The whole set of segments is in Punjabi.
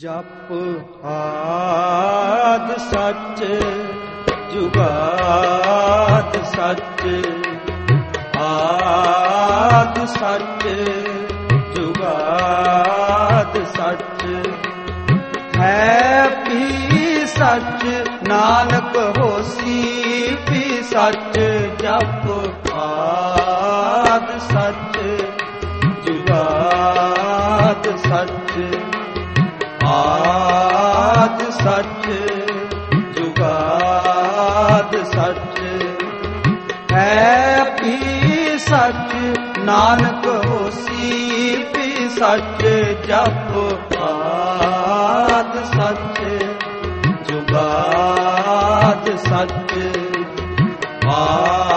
ਜਪ ਆਦ ਸੱਚ, ਜੁਗਾਦ ਸੱਚ, ਆਦ ਸੱਚ, ਜੁਗਾਦ ਸੱਚ। ਹੈ ਵੀ ਸੱਚ, ਨਾਨਕ ਹੋਸੀ ਵੀ ਸੱਚ, ਜਪ ਆਦ ਸੱਚ, ਜੁਗਾਦ ਸੱਚ। ਸੱਚ, ਜੁਗਾਦ ਸੱਚ। ਹੈ ਪੀ ਸੱਚ, ਨਾਨਕ ਹੋਸੀ ਵੀ ਸੱਚ, ਜਪ ਆਦ ਸੱਚ, ਜੁਗਾਦ ਸੱਚ। ਆਦ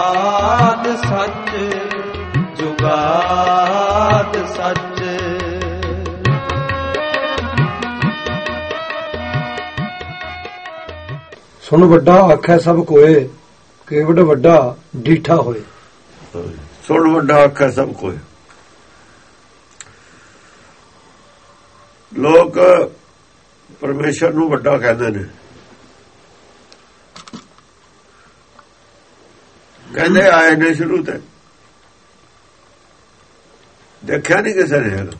ਸੁਣ ਵੱਡਾ ਆਖੈ ਸਭ ਕੋਏ ਕੇਵਡ ਵੱਡਾ ਡੀਠਾ ਹੋਏ। ਸੁਣ ਵੱਡਾ ਆਖੈ ਸਭ ਕੋਏ। ਲੋਕ ਪਰਮੇਸ਼ਰ ਨੂੰ ਵੱਡਾ ਕਹਿੰਦੇ ਨੇ। ਕਹਿੰਦੇ ਆਏ ਨੇ ਸ਼ੁਰੂ ਤੇ। ਦੇਖਿਆ ਨਹੀਂ ਕਿਸੇ ਨੇ ਹੈਗਾ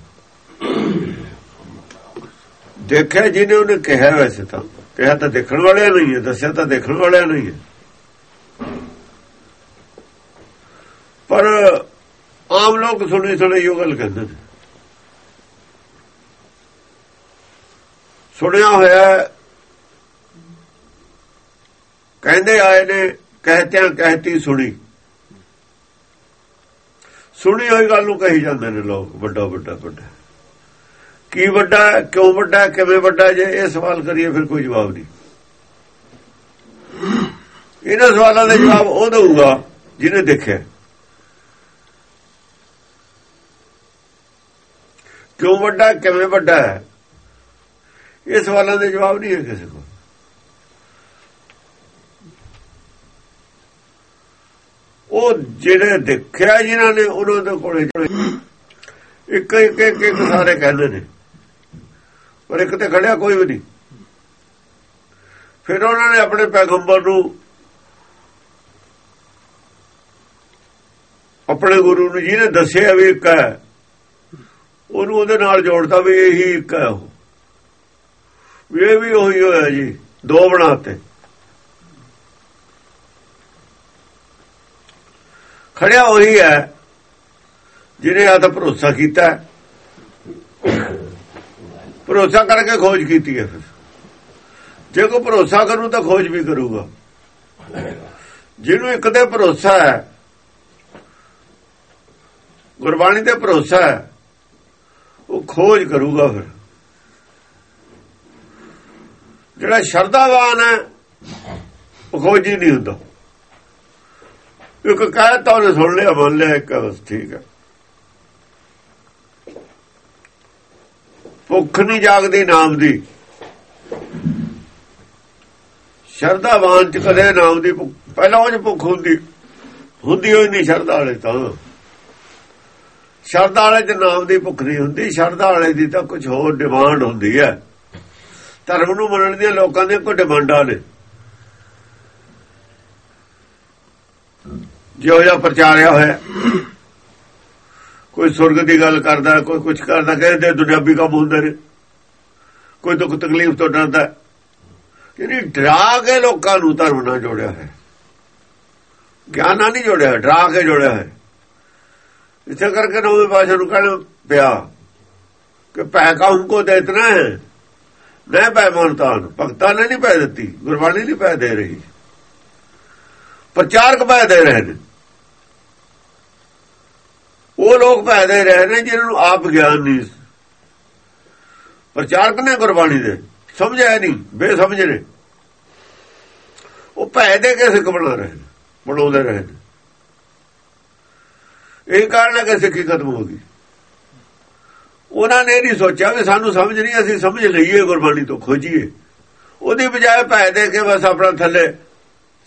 ਦੇਖਿਆ ਜਿਹਨੇ ਉਹਨੇ ਕਿਹਾ ਵੈਸੇ ਤਾਂ। ਕਿਹਾ ਤਾਂ ਦੇਖਣ ਵਾਲਿਆਂ ਨਹੀਂ ਹੈ ਦੱਸਿਆ ਤਾਂ ਦੇਖਣ ਵਾਲਿਆਂ ਨਹੀਂ ਹੈ ਪਰ ਆਮ ਲੋਕ ਸੁਣੀ ਸੁਣੀ ਇਹ ਗੱਲ ਕਹਿੰਦੇ ਨੇ। ਸੁਣਿਆ ਹੋਇਆ ਕਹਿੰਦੇ ਆਏ ਨੇ, ਕਹਤਿਆਂ ਕਹਤੀ ਸੁਣੀ। ਸੁਣੀ ਹੋਈ ਗੱਲ ਨੂੰ ਕਹੀ ਜਾਂਦੇ ਨੇ ਲੋਕ, ਵੱਡਾ ਵੱਡਾ ਵੱਡਾ। ਕੀ ਵੱਡਾ, ਕਿਉਂ ਵੱਡਾ, ਕਿਵੇਂ ਵੱਡਾ, ਜੇ ਇਹ ਸਵਾਲ ਕਰੀਏ ਫਿਰ ਕੋਈ ਜਵਾਬ ਨਹੀਂ। ਇਹਨਾਂ ਸਵਾਲਾਂ ਦਾ ਜਵਾਬ ਉਹ ਦਊਗਾ ਜਿਹਨੇ ਦੇਖਿਆ। ਕਿਉਂ ਵੱਡਾ, ਕਿਵੇਂ ਵੱਡਾ ਹੈ? ਇਹ ਸਵਾਲਾਂ ਦੇ ਜਵਾਬ ਨਹੀਂ ਹੈ ਕਿਸੇ ਕੋਲ। ਉਹ ਜਿਹੜੇ ਦੇਖਿਆ ਜਿਨ੍ਹਾਂ ਨੇ, ਉਹਨਾਂ ਦੇ ਕੋਲੇ ਇੱਕ ਇੱਕ ਇੱਕ ਇੱਕ ਸਾਰੇ ਕਹਿੰਦੇ ਨੇ। ਪਰ ਇੱਕ ਤੇ ਖੜਿਆ ਕੋਈ ਵੀ ਨਹੀਂ। ਫਿਰ ਉਹਨਾਂ ਨੇ ਆਪਣੇ ਪੈਗੰਬਰ ਨੂੰ, ਆਪਣੇ ਗੁਰੂ ਨੂੰ ਜਿਹਨੇ ਦੱਸਿਆ ਵੀ ਇੱਕ ਹੈ, ਉਹਨੂੰ ਉਹਦੇ ਨਾਲ ਜੋੜਦਾ ਵੀ ਇਹੀ ਇੱਕ ਹੈ ਉਹ। ਵੀ ਇਹ ਵੀ ਉਹੀ ਹੋਇਆ ਜੀ, ਦੋ ਬਣਾਤੇ। ਖੜਿਆ ਉਹੀ ਹੈ, ਜਿਹਨੇ ਆ ਤਾਂ ਭਰੋਸਾ ਕੀਤਾ। ਭਰੋਸਾ ਕਰਕੇ ਖੋਜ ਕੀਤੀ ਹੈ ਫਿਰ। ਜੇ ਕੋਈ ਭਰੋਸਾ ਕਰੂ ਤਾਂ ਖੋਜ ਵੀ ਕਰੂਗਾ। ਜਿਹਨੂੰ ਇੱਕ ਤੇ ਭਰੋਸਾ ਹੈ, ਗੁਰਬਾਣੀ ਤੇ ਭਰੋਸਾ ਹੈ, ਉਹ ਖੋਜ ਕਰੂਗਾ ਫਿਰ। ਜਿਹੜਾ ਸ਼ਰਧਾਵਾਨ ਹੈ, ਉਹ ਖੋਜੀ ਨਹੀਂ ਹੁੰਦਾ। ਇੱਕ ਕਹਿਤਾ ਉਹਨੇ ਸੁਣ ਲਿਆ, ਮੰਨ ਲਿਆ, ਇੱਕ ਬਸ ਠੀਕ ਹੈ। ਭੁੱਖ ਨਹੀਂ ਜਾਗਦੀ ਨਾਮ ਦੀ। ਸ਼ਰਧਾਵਾਨ ਚ ਕਦੇ ਨਾਮ ਦੀ ਪਹਿਲਾਂ ਉਹ ਚ ਭੁੱਖ ਹੁੰਦੀ। ਹੁੰਦੀ ਹੋਈ ਨਹੀਂ ਸ਼ਰਧਾ ਵਾਲੇ ਤਾਂ। ਸ਼ਰਧਾ ਵਾਲੇ ਚ ਨਾਮ ਦੀ ਭੁੱਖ ਨਹੀਂ ਹੁੰਦੀ, ਸ਼ਰਧਾ ਵਾਲੇ ਦੀ ਤਾਂ ਕੁਝ ਹੋਰ ਡਿਮਾਂਡ ਹੁੰਦੀ ਹੈ। ਧਰਮ ਨੂੰ ਮੰਨਣ ਦੀਆਂ ਲੋਕਾਂ ਦੀਆਂ ਕੋਈ ਡਿਮਾਂਡਾਂ ਨੇ। ਜਿਉਂ ਜਿਹਾ ਪ੍ਰਚਾਰਿਆ ਹੋਇਆ। ਕੋਈ ਸੁਰਗ ਦੀ ਗੱਲ ਕਰਦਾ, ਕੋਈ ਕੁਝ ਕਰਦਾ, ਕਹਿੰਦੇ ਦੁਨਿਆਵੀ ਕੰਮ ਹੁੰਦੇ ਨੇ। ਕੋਈ ਦੁੱਖ ਤਕਲੀਫ ਤੋਂ ਡਰਦਾ ਜਿਹੜੀ ਡਰਾ ਕੇ ਲੋਕਾਂ ਨੂੰ ਧਰਮ ਨਾਲ ਜੋੜਿਆ ਹੈ। ਗਿਆਨ ਨਾਲ ਨਹੀਂ ਜੋੜਿਆ ਡਰਾ ਕੇ ਜੋੜਿਆ ਹੈ। ਇਸੇ ਕਰਕੇ ਨਵੇਂ ਪਾਸ਼ਾ ਨੂੰ ਕਹਿਣਾ ਪਿਆ ਕਿ ਪੈ ਕਾਹਨ ਕੋ ਦੇਤਨਾ ਹੈ। ਮੈਂ ਪੈ ਮਨਤਾਨ, ਭਗਤਾਂ ਨੇ ਨਹੀਂ ਪੈ ਦਿੱਤੀ, ਗੁਰਬਾਣੀ ਨਹੀਂ ਪੈ ਦੇ ਰਹੀ। ਪ੍ਰਚਾਰਕ ਪੈ ਦੇ ਰਹੇ ਨੇ। ਉਹ ਲੋਕ ਪੈ ਦੇ ਰਹੇ ਨੇ ਜਿਹਨਾਂ ਨੂੰ ਆਪ ਗਿਆਨ ਨਹੀਂ ਪ੍ਰਚਾਰਕ ਨੇ ਗੁਰਬਾਣੀ ਦੇ, ਸਮਝਿਆ ਨਹੀਂ, ਬੇਸਮਝ ਨੇ। ਉਹ ਭੈ ਦੇ ਕੇ ਸਿੱਖ ਰਹੇ ਬਣਾਉਂਦੇ ਰਹੇ ਇਹ ਕਾਰਨ ਹੈ ਕਿ ਸਿੱਖੀ ਖਤਮ ਹੋ ਗਈ। ਉਹਨਾਂ ਨੇ ਨਹੀਂ ਸੋਚਿਆ ਵੀ ਸਾਨੂੰ ਸਮਝ ਨਹੀਂ, ਅਸੀਂ ਸਮਝ ਲਈਏ ਗੁਰਬਾਣੀ ਤੋਂ, ਖੋਜੀਏ। ਉਹਦੀ ਬਜਾਏ ਭੈ ਦੇ ਕੇ ਬਸ ਆਪਣਾ ਥੱਲੇ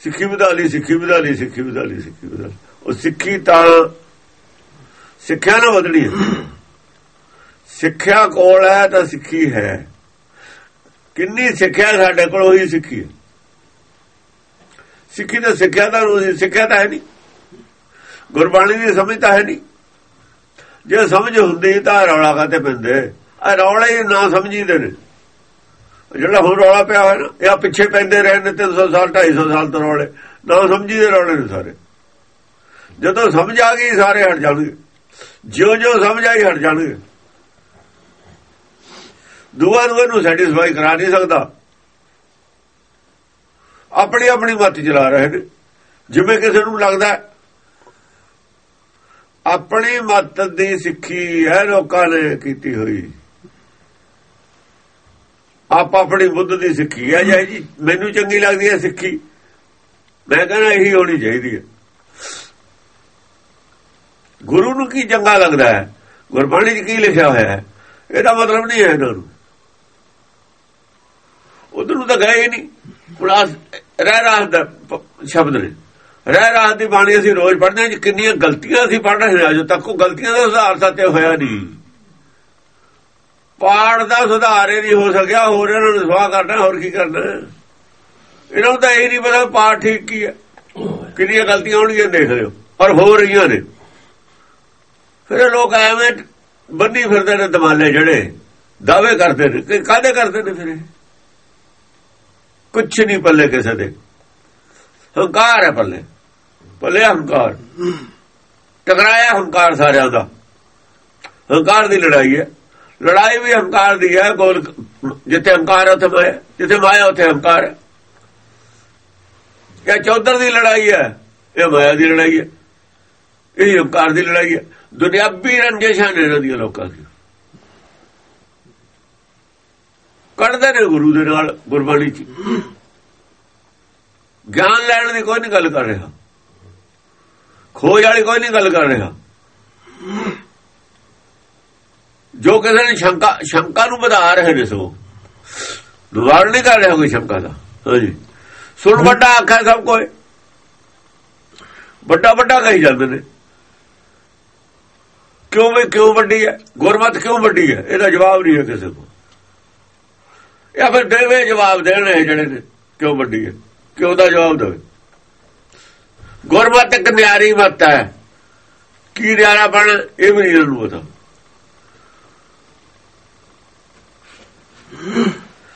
ਸਿੱਖੀ ਵਧਾ ਸਿੱਖੀ ਵਧਾ ਸਿੱਖੀ ਵਧਾ ਸਿੱਖੀ ਵਧਾ ਉਹ ਸਿੱਖੀ ਤਾਂ ਸਿੱਖਿਆ ਨਾ ਬਦਲੀ ਸਿੱਖਿਆ ਕੋਲ ਹੈ ਤਾਂ ਸਿੱਖੀ ਹੈ। ਕਿੰਨੀ ਸਿੱਖਿਆ ਸਾਡੇ ਕੋਲ, ਉਹੀ ਸਿੱਖੀ ਹੈ। ਸਿੱਖੀ ਤਾਂ ਸਿੱਖਿਆ ਤਾਂ ਸਿੱਖਿਆ ਤਾਂ ਹੈ ਨਹੀਂ। ਗੁਰਬਾਣੀ ਦੀ ਸਮਝ ਤਾਂ ਹੈ ਨਹੀਂ। ਜੇ ਸਮਝ ਹੁੰਦੀ ਤਾਂ ਰੌਲਾ ਕਾਤੇ ਪੈਂਦੇ ਆ ਰੌਲਾ ਹੀ ਨਾ ਸਮਝੀਦੇ ਨੇ। ਜਿਹੜਾ ਹੁਣ ਰੌਲਾ ਪਿਆ ਹੋਇਆ ਨਾ, ਇਹ ਪਿੱਛੇ ਪੈਂਦੇ ਰਹੇ ਨੇ 300 ਸਾਲ 250 ਸਾਲ ਤੋਂ ਰੌਲੇ। ਨਾ ਸਮਝੀਦੇ ਰੌਲੇ ਨੇ ਸਾਰੇ। ਜਦੋਂ ਸਮਝ ਆ ਗਈ, ਸਾਰੇ ਹਟ ਜਾਣਗੇ। ਜਿਉਂ ਜਿਉਂ ਸਮਝ ਆਈ ਹਟ ਜਾਣਗੇ ਦੂਆ ਦੂਆ ਨੂੰ ਸੈਟੀਸਫਾਈ ਕਰਾ ਨਹੀਂ ਸਕਦਾ। ਆਪਣੀ ਆਪਣੀ ਮੱਤ ਚਲਾ ਰਹੇ ਨੇ। ਜਿਵੇਂ ਕਿਸੇ ਨੂੰ ਲੱਗਦਾ ਆਪਣੀ ਮੱਤ ਦੀ ਸਿੱਖੀ ਹੈ ਲੋਕਾਂ ਨੇ ਕੀਤੀ ਹੋਈ। ਆਪ ਆਪਣੀ ਬੁੱਧ ਦੀ ਸਿੱਖੀ ਹੈ, ਜਾਈ ਜੀ। ਮੈਨੂੰ ਚੰਗੀ ਲੱਗਦੀ ਹੈ ਸਿੱਖੀ। ਮੈਂ ਕਹਿੰਦਾ ਇਹੀ ਹੋਣੀ ਚਾਹੀਦੀ ਹੈ। ਗੁਰੂ ਨੂੰ ਕੀ ਚੰਗਾ ਲੱਗਦਾ ਹੈ? ਗੁਰਬਾਣੀ 'ਚ ਕੀ ਲਿਖਿਆ ਹੋਇਆ ਹੈ? ਇਹਦਾ ਮਤਲਬ ਨਹੀਂ ਹੈ ਇਹਨਾਂ ਨੂੰ। ਉਧਰ ਨੂੰ ਤਾਂ ਗਏ ਨਹੀਂ। ਹੁਣ ਰਹਿ ਰਾਤ ਦਾ ਸ਼ਬਦ ਨੇ। ਰਹਿ ਰਾਤ ਦੀ ਬਾਣੀ ਅਸੀਂ ਰੋਜ਼ ਪੜ੍ਹਦੇ ਹਾਂ ਕਿੰਨੀਆਂ ਗਲਤੀਆਂ ਅਸੀਂ ਪੜ੍ਹ ਰਹੇ ਹਾਂ। ਅਜੇ ਤੱਕ ਉਹ ਗਲਤੀਆਂ ਦਾ ਸੁਧਾਰ ਸਾਤੇ ਹੋਇਆ ਨਹੀਂ। ਪਾੜ ਦਾ ਸੁਧਾਰ ਹੀ ਨਹੀਂ ਹੋ ਸਕਿਆ। ਹੋਰ ਇਹਨਾਂ ਨੂੰ ਸਵਾਹ ਕਰਨਾ, ਹੋਰ ਕੀ ਕਰਨਾ? ਇਹਨਾਂ ਨੂੰ ਤਾਂ ਇਹ ਨਹੀਂ ਪਤਾ ਪਾਠ ਠੀਕ ਕੀ ਹੈ। ਕਿੰਨੀਆਂ ਗਲਤੀਆਂ ਹੋਣਗੀਆਂ, ਦੇਖ ਲਿਓ। ਪਰ ਹੋ ਰਹੀਆਂ ਨੇ। ਫਿਰ ਲੋਕ ਐਵੇਂ ਬੰਨੀ ਫਿਰਦੇ ਨੇ ਦਮਾਲੇ ਜਿਹੜੇ, ਦਾਅਵੇ ਕਰਦੇ ਨੇ। ਕਿ ਕਾਦੇ ਕਰਦੇ ਨੇ ਫਿਰ ਕੁਛ ਨਹੀਂ ਪੱਲੇ ਕਿਸੇ ਦੇ। ਹੰਕਾਰ ਹੈ ਪੱਲੇ। ਪੱਲੇ ਹੰਕਾਰ। ਟਕਰਾਇਆ ਹੰਕਾਰ ਸਾਰਿਆਂ ਦਾ। ਹੰਕਾਰ ਦੀ ਲੜਾਈ ਹੈ। ਲੜਾਈ ਵੀ ਹੰਕਾਰ ਦੀ ਹੈ, ਗੋਲ ਜਿੱਥੇ ਹੰਕਾਰ ਹੈ, ਉੱਥੇ ਮਾਇਆ। ਜਿੱਥੇ ਮਾਇਆ, ਉੱਥੇ ਹੰਕਾਰ ਹੈ। ਇਹ ਚੌਧਰ ਦੀ ਲੜਾਈ ਹੈ, ਇਹ ਮਾਇਆ ਦੀ ਲੜਾਈ ਹੈ। ਇਹ ਹੰਕਾਰ ਦੀ ਲੜਾਈ ਹੈ। ਦੁਨਿਆਵੀ ਰੰਜਿਸ਼ਾਂ ਨੇ ਇਹਨਾਂ ਦੀਆਂ ਲੋਕਾਂ ਦੀ ਕੱਢਦੇ ਨੇ ਗੁਰੂ ਦੇ ਨਾਲ ਗੁਰਬਾਣੀ ਚ। ਗਿਆਨ ਲੈਣ ਦੀ ਕੋਈ ਨਹੀਂ ਗੱਲ ਕਰ ਰਿਹਾ। ਖੋਜ ਵਾਲੀ ਕੋਈ ਨਹੀਂ ਗੱਲ ਕਰ ਰਿਹਾ। ਜੋ ਕਿਸੇ ਨੇ ਸ਼ੰਕਾ ਸ਼ੰਕਾ ਨੂੰ ਵਧਾ ਰਹੇ ਨੇ ਸੋ। ਦੁਆਰ ਨਹੀਂ ਕਰ ਰਿਹਾ ਕੋਈ ਸ਼ੰਕਾ ਦਾ। ਹਾਂਜੀ ਸੁਣ ਵੱਡਾ ਆਖਾ ਸਭ ਕੋਈ। ਵੱਡਾ ਵੱਡਾ ਕਹੀ ਜਾਂਦੇ ਨੇ। ਕਿਉਂ ਵੀ ਕਿਉਂ ਵੱਡੀ ਹੈ? ਗੁਰਮਤ ਕਿਉਂ ਵੱਡੀ ਹੈ? ਇਹਦਾ ਜਵਾਬ ਨਹੀਂ ਹੈ ਕਿਸੇ ਕੋਲ। ਇਹ ਫਿਰ ਦੇਵੇ ਜਵਾਬ ਦੇਣੇ ਜਿਹੜੇ ਨੇ, ਕਿਉਂ ਵੱਡੀ ਹੈ? ਕਿਉਂ ਦਾ ਜਵਾਬ ਦੇਵੇ? ਗੁਰਮਤ ਇੱਕ ਨਿਆਰੀ ਮਤ ਹੈ। ਕੀ ਨਿਆਰਾ ਬਣ, ਇਹ ਵੀ ਨਹੀਂ ਨੂੰ ਪਤਾ।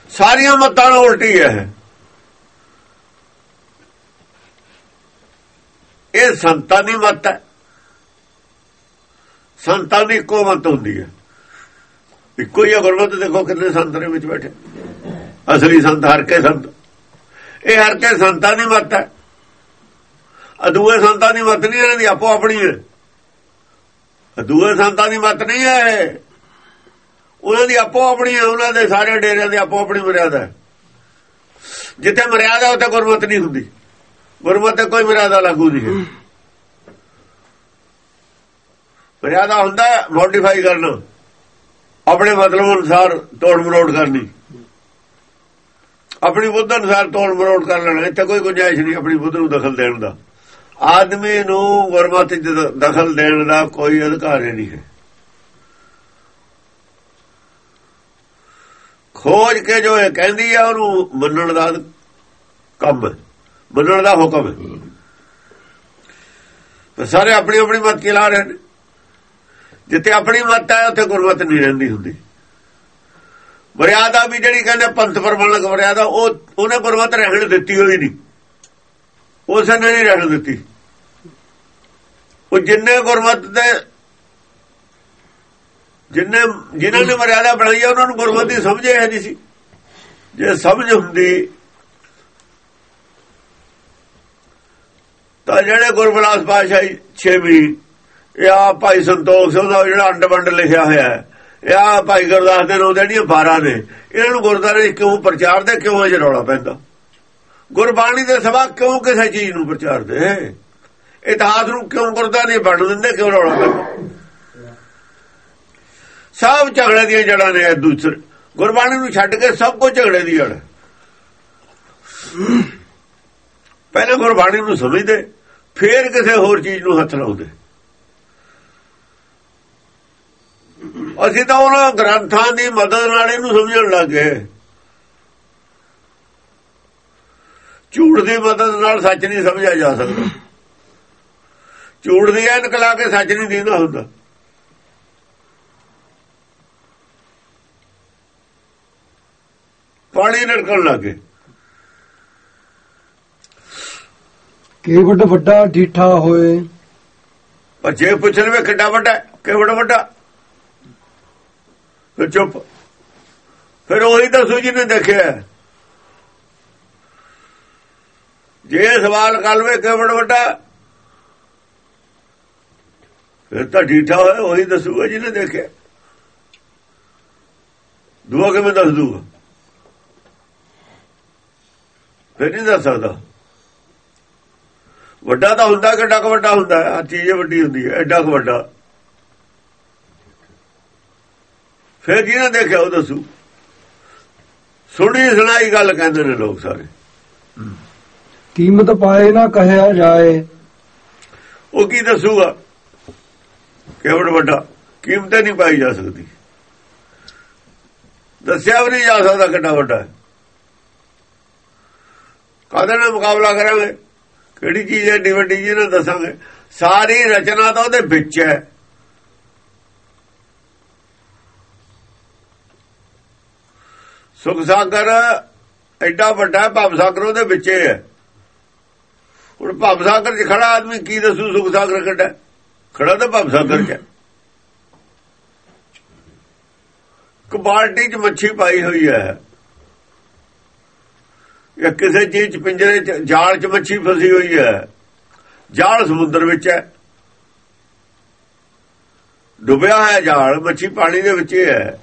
ਸਾਰੀਆਂ ਮਤਾਂ ਨਾਲ ਉਲਟੀ ਹੈ ਇਹ ਸੰਤਾਂ ਦੀ ਮਤ ਹੈ। ਸੰਤਾਂ ਦੀ ਇੱਕੋ ਮਤ ਹੁੰਦੀ ਹੈ। ਇੱਕੋ ਹੀ ਗੁਰਮਤਿ, ਦੇਖੋ ਕਿੰਨੇ ਸੰਤ ਨੇ ਵਿੱਚ ਬੈਠੇ। ਅਸਲੀ ਸੰਤ ਹਰ ਕੇ ਸੰਤ। ਇਹ ਹਰ ਕੇ ਸੰਤਾਂ ਦੀ ਮਤ ਹੈ। ਅਦੂਏ ਸੰਤਾਂ ਦੀ ਮਤ ਨਹੀਂ, ਇਹਨਾਂ ਦੀ ਆਪੋ ਆਪਣੀ ਹੈ। ਅਦੂਏ ਸੰਤਾਂ ਦੀ ਮਤ ਨਹੀਂ ਹੈ। ਉਹਨਾਂ ਦੀ ਆਪੋ ਆਪਣੀ ਹੈ, ਉਹਨਾਂ ਦੇ ਸਾਰੇ ਡੇਰਿਆਂ ਦੀ ਆਪੋ ਆਪਣੀ ਮਰਿਆਦਾ ਹੈ। ਜਿੱਥੇ ਮਰਿਆਦਾ, ਉੱਥੇ ਗੁਰਮਤ ਨਹੀਂ ਹੁੰਦੀ। ਗੁਰਮਤਿ ਕੋਈ ਮਰਿਆਦਾ ਲਾਗੂ ਨਹੀਂ ਹੈ। ਮਰਿਆਦਾ ਹੁੰਦਾ ਮੋਡੀਫਾਈ ਕਰਨਾ। ਆਪਣੇ ਮਤਲਬ ਅਨੁਸਾਰ ਤੋੜ ਮਰੋੜ ਕਰਨੀ। ਆਪਣੀ ਬੁੱਧ ਅਨੁਸਾਰ ਤੋੜ ਮਰੋੜ ਕਰ ਲੈਣਾ। ਇੱਥੇ ਕੋਈ ਗੁੰਜਾਇਸ਼ ਨਹੀਂ ਆਪਣੀ ਬੁੱਧ ਨੂੰ ਦਖਲ ਦੇਣ ਦਾ। ਆਦਮੀ ਨੂੰ ਗੁਰਮਤਿ ਦਖਲ ਦੇਣ ਦਾ ਕੋਈ ਅਧਿਕਾਰ ਨਹੀਂ ਹੈ। ਖੋਜ ਕੇ ਜੋ ਇਹ ਕਹਿੰਦੀ ਆ, ਉਹਨੂੰ ਮੰਨਣ ਦਾ ਕੰਮ ਮੰਨਣ ਦਾ ਹੁਕਮ ਹੈ। ਸਾਰੇ ਆਪਣੀ ਆਪਣੀ ਮਤ ਚਲਾ ਰਹੇ ਨੇ। ਜਿੱਥੇ ਆਪਣੀ ਮਤ ਹੈ, ਉੱਥੇ ਗੁਰਮਤ ਨਹੀਂ ਰਹਿੰਦੀ ਹੁੰਦੀ। ਮਰਿਆਦਾ ਵੀ ਜਿਹੜੀ ਕਹਿੰਦੇ ਪੰਥ ਪਰਮਾਨਕ ਮਰਿਆਦਾ, ਉਹ ਉਹਨੇ ਗੁਰਮਤ ਰਹਿਣ ਦਿੱਤੀ ਹੋਈ ਨਹੀਂ। ਉਸ ਨੇ ਨਹੀਂ ਰਹਿਣ ਦਿੱਤੀ। ਉਹ ਜਿੰਨੇ ਗੁਰਮਤ ਦੇ ਜਿੰਨੇ ਜਿਨ੍ਹਾਂ ਨੇ ਮਰਿਆਦਾ ਬਣਾਈ ਉਹਨਾਂ ਨੂੰ ਗੁਰਮਤ ਦੀ ਸਮਝ ਹੈ ਨਹੀਂ ਸੀ। ਜੇ ਸਮਝ ਹੁੰਦੀ, ਤਾਂ ਜਿਹੜੇ ਗੁਰਬਲਾਸ ਪਾਸ਼ਾਹੀ ਛੇਵੀਂ ਇਹ ਆ ਭਾਈ ਸੰਤੋਖ ਸਿੰਘ ਦਾ ਜਿਹੜਾ ਅੰਡ ਵੰਡ ਲਿਖਿਆ ਹੋਇਆ ਹੈ। ਇਹ ਆ ਭਾਈ ਗੁਰਦਾਸ ਦੇ ਨੂੰ ਜਿਹੜੀਆਂ 12 ਨੇ। ਇਹਨਾਂ ਨੂੰ ਗੁਰਦਾਰੇ ਕਿਉਂ ਪ੍ਰਚਾਰ ਦੇ, ਕਿਉਂ ਅਜ ਰੌਲਾ ਪੈਂਦਾ? ਗੁਰਬਾਣੀ ਦੇ ਸਵਾ ਕਿਉਂ ਕਿਸੇ ਚੀਜ਼ ਨੂੰ ਪ੍ਰਚਾਰ ਦੇ? ਇਤਿਹਾਸ ਨੂੰ ਕਿਉਂ ਗੁਰਦਾਰੇ ਵੰਡ ਦਿੰਦੇ, ਕਿਉਂ ਰੌਲਾ ਪੈਂਦਾ? ਸਭ ਝਗੜੇ ਦੀਆਂ ਜੜਾਂ ਨੇ ਦੂਸਰੇ। ਗੁਰਬਾਣੀ ਨੂੰ ਛੱਡ ਕੇ ਸਭ ਕੁਝ ਝਗੜੇ ਦੀ ਜੜ ਪਹਿਲੇ ਗੁਰਬਾਣੀ ਨੂੰ ਸਮਝਦੇ, ਫੇਰ ਕਿਸੇ ਹੋਰ ਚੀਜ਼ ਨੂੰ ਹੱਥ ਲਾਉਂਦੇ। ਅਸੀਂ ਤਾਂ ਉਹਨਾਂ ਗ੍ਰੰਥਾਂ ਦੀ ਮਦਦ ਨਾਲ ਇਹਨੂੰ ਸਮਝਣ ਲੱਗੇ ਝੂਠ ਦੀ ਮਦਦ ਨਾਲ ਸੱਚ ਨਹੀਂ ਸਮਝਿਆ ਜਾ ਸਕਦਾ। ਝੂਠ ਦੀ ਐਨਕ ਲਾ ਕੇ ਸੱਚ ਨਹੀਂ ਦਿੰਦਾ ਹੁੰਦਾ। ਪਾਣੀ ਨਿਕਲਣ ਲੱਗੇ ਕੇਵਡ ਵੱਡਾ ਡੀਠਾ ਹੋਏ? ਪਰ ਜੇ ਪੁੱਛ ਲਵੇ ਕਿੱਡਾ ਵੱਡਾ ਕਿਹੜਾ ਵੱਡਾ ਫਿਰ ਚੁੱਪ। ਫਿਰ ਉਹੀ ਦੱਸੂ ਜਿਹਨੇ ਦੇਖਿਆ। ਜੇ ਸਵਾਲ ਕਰ ਲਵੇ ਕਿਹੜਾ ਵੱਡਾ ਫਿਰ ਤਾਂ ਢੀਠਾ ਹੋਇਆ, ਉਹੀ ਦੱਸੂਗਾ ਜਿਹਨੇ ਦੇਖਿਆ। ਦੂਆ ਕਿਵੇਂ ਦੱਸ ਦੂਗਾ? ਫਿਰ ਨਹੀਂ ਦੱਸ ਸਕਦਾ। ਵੱਡਾ ਤਾਂ ਹੁੰਦਾ, ਕਿੱਡਾ ਕੁ ਵੱਡਾ ਹੁੰਦਾ ਹੈ ਆ ਚੀਜ਼ ਵੱਡੀ ਹੁੰਦੀ ਹੈ, ਐਡਾ ਕੁ ਵੱਡਾ। ਫਿਰ ਜਿਹਨੇ ਦੇਖਿਆ ਉਹ ਦੱਸੂ? ਸੁਣੀ ਸੁਣਾਈ ਗੱਲ ਕਹਿੰਦੇ ਨੇ ਲੋਕ ਸਾਰੇ। ਕੀਮਤ ਪਾਏ ਨਾ ਕਹਿਆ ਜਾਏ। ਉਹ ਕੀ ਦੱਸੂਗਾ? ਕਿਹੜਾ ਵੱਡਾ ਕੀਮਤ ਨਹੀਂ ਪਾਈ ਜਾ ਸਕਦੀ। ਦੱਸਿਆ ਵੀ ਨਹੀਂ ਜਾ ਸਕਦਾ ਕਿੰਨਾ ਵੱਡਾ ਕਾਹਦੇ ਨਾਲ ਮੁਕਾਬਲਾ ਕਰਾਂਗੇ? ਕਿਹੜੀ ਚੀਜ਼ ਹੈ ਵੱਡੀ ਜੀ ਨਾਲ ਦੱਸਾਂਗੇ? ਸਾਰੀ ਰਚਨਾ ਤਾਂ ਉਹਦੇ ਵਿੱਚ ਹੈ। ਸੁਖ ਸਾਗਰ ਐਡਾ ਵੱਡਾ ਭਵ ਸਾਗਰ ਉਹਦੇ ਵਿੱਚ ਹੈ। ਹੁਣ ਭਵ ਸਾਗਰ 'ਚ ਖੜਾ ਆਦਮੀ ਕੀ ਦੱਸੂ ਸੁਖ ਸਾਗਰ ਕੱਢਾ ਖੜਾ ਤਾਂ ਭਵ ਸਾਗਰ 'ਚ ਹੈ। ਬਾਲਟੀ 'ਚ ਮੱਛੀ ਪਾਈ ਹੋਈ ਹੈ। ਜਾਂ ਕਿਸੇ ਚੀਜ਼ 'ਚ ਪਿੰਜਰੇ 'ਚ, ਜਾਲ 'ਚ ਮੱਛੀ ਫਸੀ ਹੋਈ ਹੈ। ਜਾਲ ਸਮੁੰਦਰ ਵਿੱਚ ਹੈ। ਡੁੱਬਿਆ ਹੋਇਆ ਜਾਲ ਮੱਛੀ ਪਾਣੀ ਦੇ ਵਿੱਚ ਹੈ।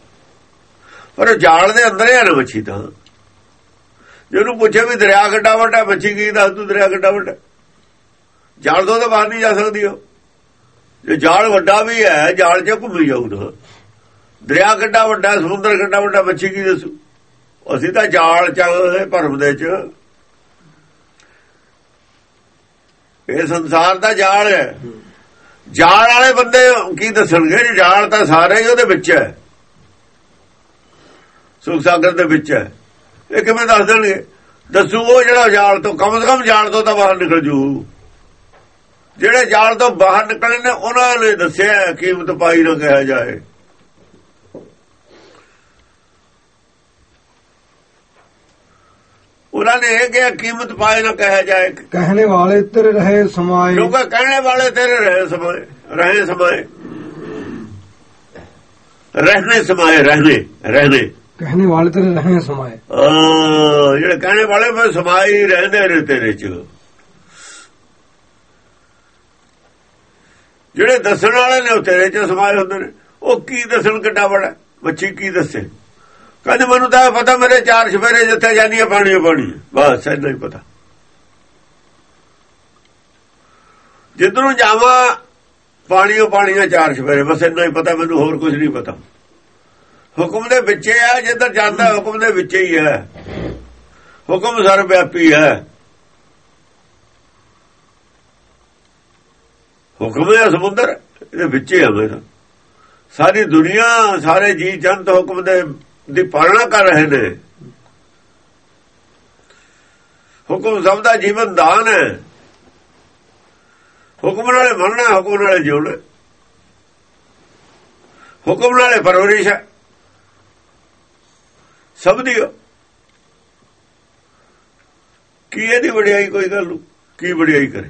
ਪਰ ਉਹ ਜਾਲ ਦੇ ਅੰਦਰ ਹੈ ਨਾ ਮੱਛੀ ਤਾਂ। ਜਿਹਨੂੰ ਪੁੱਛੇ ਵੀ ਦਰਿਆ ਕਿੱਡਾ ਵੱਡਾ, ਮੱਛੀ ਕੀ ਦੱਸ ਤੂੰ ਦਰਿਆ ਕਿੱਡਾ ਵੱਡਾ? ਜਾਲ ਤੋਂ ਤਾਂ ਬਾਹਰ ਨਹੀਂ ਜਾ ਸਕਦੀ ਉਹ। ਜੇ ਜਾਲ ਵੱਡਾ ਵੀ ਹੈ, ਜਾਲ 'ਚ ਘੁੰਮੀ ਜਾਊ ਦਰਿਆ ਕਿੱਡਾ ਵੱਡਾ, ਸਮੁੰਦਰ ਕਿੱਡਾ ਵੱਡਾ, ਮੱਛੀ ਕੀ ਦੱਸੂ? ਅਸੀਂ ਤਾਂ ਜਾਲ ਚੱਲਦੇ ਭਰਮ ਦੇ ਚ। ਇਹ ਸੰਸਾਰ ਦਾ ਜਾਲ ਹੈ। ਜਾਲ ਵਾਲੇ ਬੰਦੇ ਕੀ ਦੱਸਣਗੇ? ਜੀ ਜਾਲ ਤਾਂ ਸਾਰੇ ਹੀ ਉਹਦੇ ਵਿੱਚ ਹੈ। ਸੁਖ ਸਾਗਰ ਦੇ ਵਿੱਚ ਹੈ। ਇਹ ਕਿਵੇਂ ਦੱਸ ਦੇਣਗੇ? ਦੱਸੂ ਉਹ ਜਿਹੜਾ ਜਾਲ ਤੋਂ ਕਮ ਸੇ ਕਮ ਜਾਲ ਤੋਂ ਤਾਂ ਬਾਹਰ ਨਿਕਲ ਜੂ। ਜਿਹੜੇ ਜਾਲ ਤੋਂ ਬਾਹਰ ਨਿਕਲੇ ਨੇ ਉਹਨਾਂ ਨੇ ਦੱਸਿਆ ਕੀਮਤ ਪਾਈ ਨਾ ਕਿਹਾ ਜਾਏ। ਉਹਨਾਂ ਨੇ ਇਹ ਕਿਹਾ ਕੀਮਤ ਪਾਏ ਨਾ ਕਿਹਾ ਜਾਏ। ਕਹਿਣੇ ਵਾਲੇ ਤੇਰੇ ਰਹੇ ਸਮਾਏ। ਲੋਕ ਕਹਿਣੇ ਵਾਲੇ ਤੇਰੇ ਰਹੇ ਸਮਾਏ ਰਹੇ ਸਮਾਏ। ਰਹਿਣੇ ਸਮਾਏ ਰਹਿਣੇ ਰਹਿਣੇ। ਕਹਿਣੇ ਵਾਲੇ ਤੇਰੇ ਰਹੇ ਸਮਾਏ ਆ ਜਿਹੜੇ ਕਹਿਣੇ ਵਾਲੇ ਮੈਂ ਸਮਾਈ ਰਹਿੰਦੇ ਨੇ ਤੇਰੇ ਚ ਜਿਹੜੇ ਦੱਸਣ ਵਾਲੇ ਨੇ ਉਹ ਤੇਰੇ ਚ ਸਮਾਏ ਹੁੰਦੇ ਨੇ ਉਹ ਕੀ ਦੱਸਣ ਕਿੱਡਾ ਬੜਾ ਮੱਛੀ ਕੀ ਦੱਸੇ ਕਹਿੰਦੇ ਮੈਨੂੰ ਤਾਂ ਪਤਾ ਮੇਰੇ ਚਾਰ ਸਵੇਰੇ ਜਿੱਥੇ ਜਾਨੀ ਹੈ ਪਾਣੀ ਓ ਪਾਣੀ ਬਸ ਇੰਨਾ ਹੀ ਪਤਾ ਜਿੱਧਰੋਂ ਜਾਵਾਂ ਪਾਣੀ ਓ ਪਾਣੀ ਚਾਰ ਸਵੇਰੇ ਬਸ ਇੰਨਾ ਹੀ ਪਤਾ ਮੈਨੂੰ ਹੋਰ ਕੁਝ ਨਹੀਂ ਪਤਾ ਹੁਕਮ ਦੇ ਵਿੱਚ ਹੈ ਜਿੱਧਰ ਜਾਂਦਾ ਹੁਕਮ ਦੇ ਵਿੱਚ ਹੀ ਹੈ। ਹੁਕਮ ਸਰਵਿਆਪੀ ਹੈ। ਹੁਕਮ ਹੈ ਸਮੁੰਦਰ ਇਹਦੇ ਵਿੱਚ ਹੀ ਹੈ ਮੇਰਾ ਸਾਰੀ ਦੁਨੀਆ, ਸਾਰੇ ਜੀ ਜੰਤ ਹੁਕਮ ਦੇ, ਦੀ ਪਾਲਣਾ ਕਰ ਰਹੇ ਨੇ। ਹੁਕਮ ਸਭ ਦਾ ਜੀਵਨ ਦਾਨ ਹੈ। ਹੁਕਮ ਨਾਲੇ ਮਰਨਾ ਹੁਕਮ ਨਾਲੇ ਜਿਉਣਾ ਹੁਕਮ ਨਾਲੇ ਪਰਵਰਿਸ਼ ਹੈ। ਸਭ ਦੀ ਕੀ ਇਹਦੀ ਵਡਿਆਈ ਕੋਈ ਗੱਲ ਨੂੰ? ਕੀ ਵਡਿਆਈ ਕਰੇ?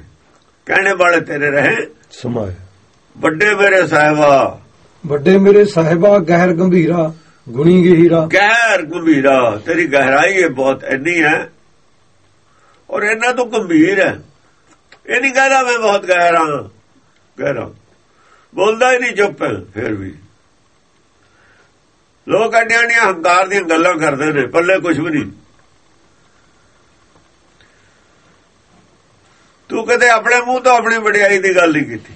ਕਹਿਣੇ ਵਾਲੇ ਤੇਰੇ ਰਹੇ। ਸਮਾਏ। ਵੱਡੇ ਮੇਰੇ ਸਾਹਿਬਾ। ਵੱਡੇ ਮੇਰੇ ਸਾਹਿਬਾ ਗਹਿਰ ਗੰਭੀਰਾ ਗੁਣੀ ਗਹੀਰਾ। ਗਹਿਰ ਗੰਭੀਰਾ। ਤੇਰੀ ਗਹਿਰਾਈ ਹੈ ਬਹੁਤ ਇੰਨੀ ਹੈ। ਔਰ ਇਹਨਾਂ ਤੋਂ ਗੰਭੀਰ ਹੈ। ਇਹ ਨਹੀਂ ਕਹਦਾ ਮੈਂ ਬਹੁਤ ਗਹਿਰਾ ਗਹਿਰਾ। ਬੋਲਦਾ ਹੀ ਨਹੀਂ ਚੁੱਪ ਫਿਰ ਵੀ। ਲੋਕ ਅੱਡਿਆਂ ਦੀਆਂ ਹੰਕਾਰ ਦੀਆਂ ਗੱਲਾਂ ਕਰਦੇ ਨੇ, ਪੱਲੇ ਕੁਝ ਵੀ ਨਹੀਂ। ਤੂੰ ਕਦੇ ਆਪਣੇ ਮੂੰਹ ਤੋਂ ਆਪਣੀ ਵਡਿਆਈ ਦੀ ਗੱਲ ਨਹੀਂ ਕੀਤੀ।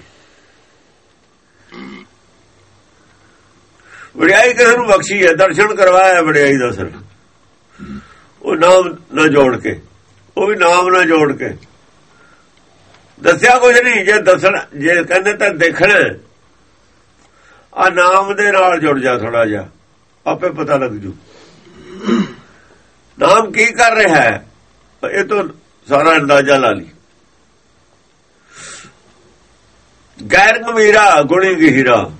ਵਡਿਆਈ ਕਿਸੇ ਨੂੰ ਬਖਸ਼ੀ ਹੈ, ਦਰਸ਼ਨ ਕਰਵਾਇਆ ਵਡਿਆਈ ਦਾ ਸਰ। ਉਹ ਨਾਮ ਨਾ ਜੋੜ ਕੇ, ਉਹ ਵੀ ਨਾਮ ਨਾ ਜੋੜ ਕੇ। ਦੱਸਿਆ ਕੁਝ ਨਹੀਂ, ਜੇ ਦੱਸਣ, ਜੇ ਕਹਿੰਦੇ ਤਾਂ ਦੇਖਣਾ। ਆ ਨਾਮ ਦੇ ਨਾਲ ਜੁੜ ਜਾ ਥੋੜਾ ਜਿਹਾ। ਆਪੇ ਪਤਾ ਲੱਗ ਜੂ। ਨਾਮ ਕੀ ਕਰ ਰਿਹਾ ਹੈ? ਇਹ ਤੋਂ ਸਾਰਾ ਅੰਦਾਜ਼ਾ ਲਾ ਲਈ। ਗੈਰ ਗੰਭੀਰਾ ਗੁਣੀ ਗਹਿਰਾ।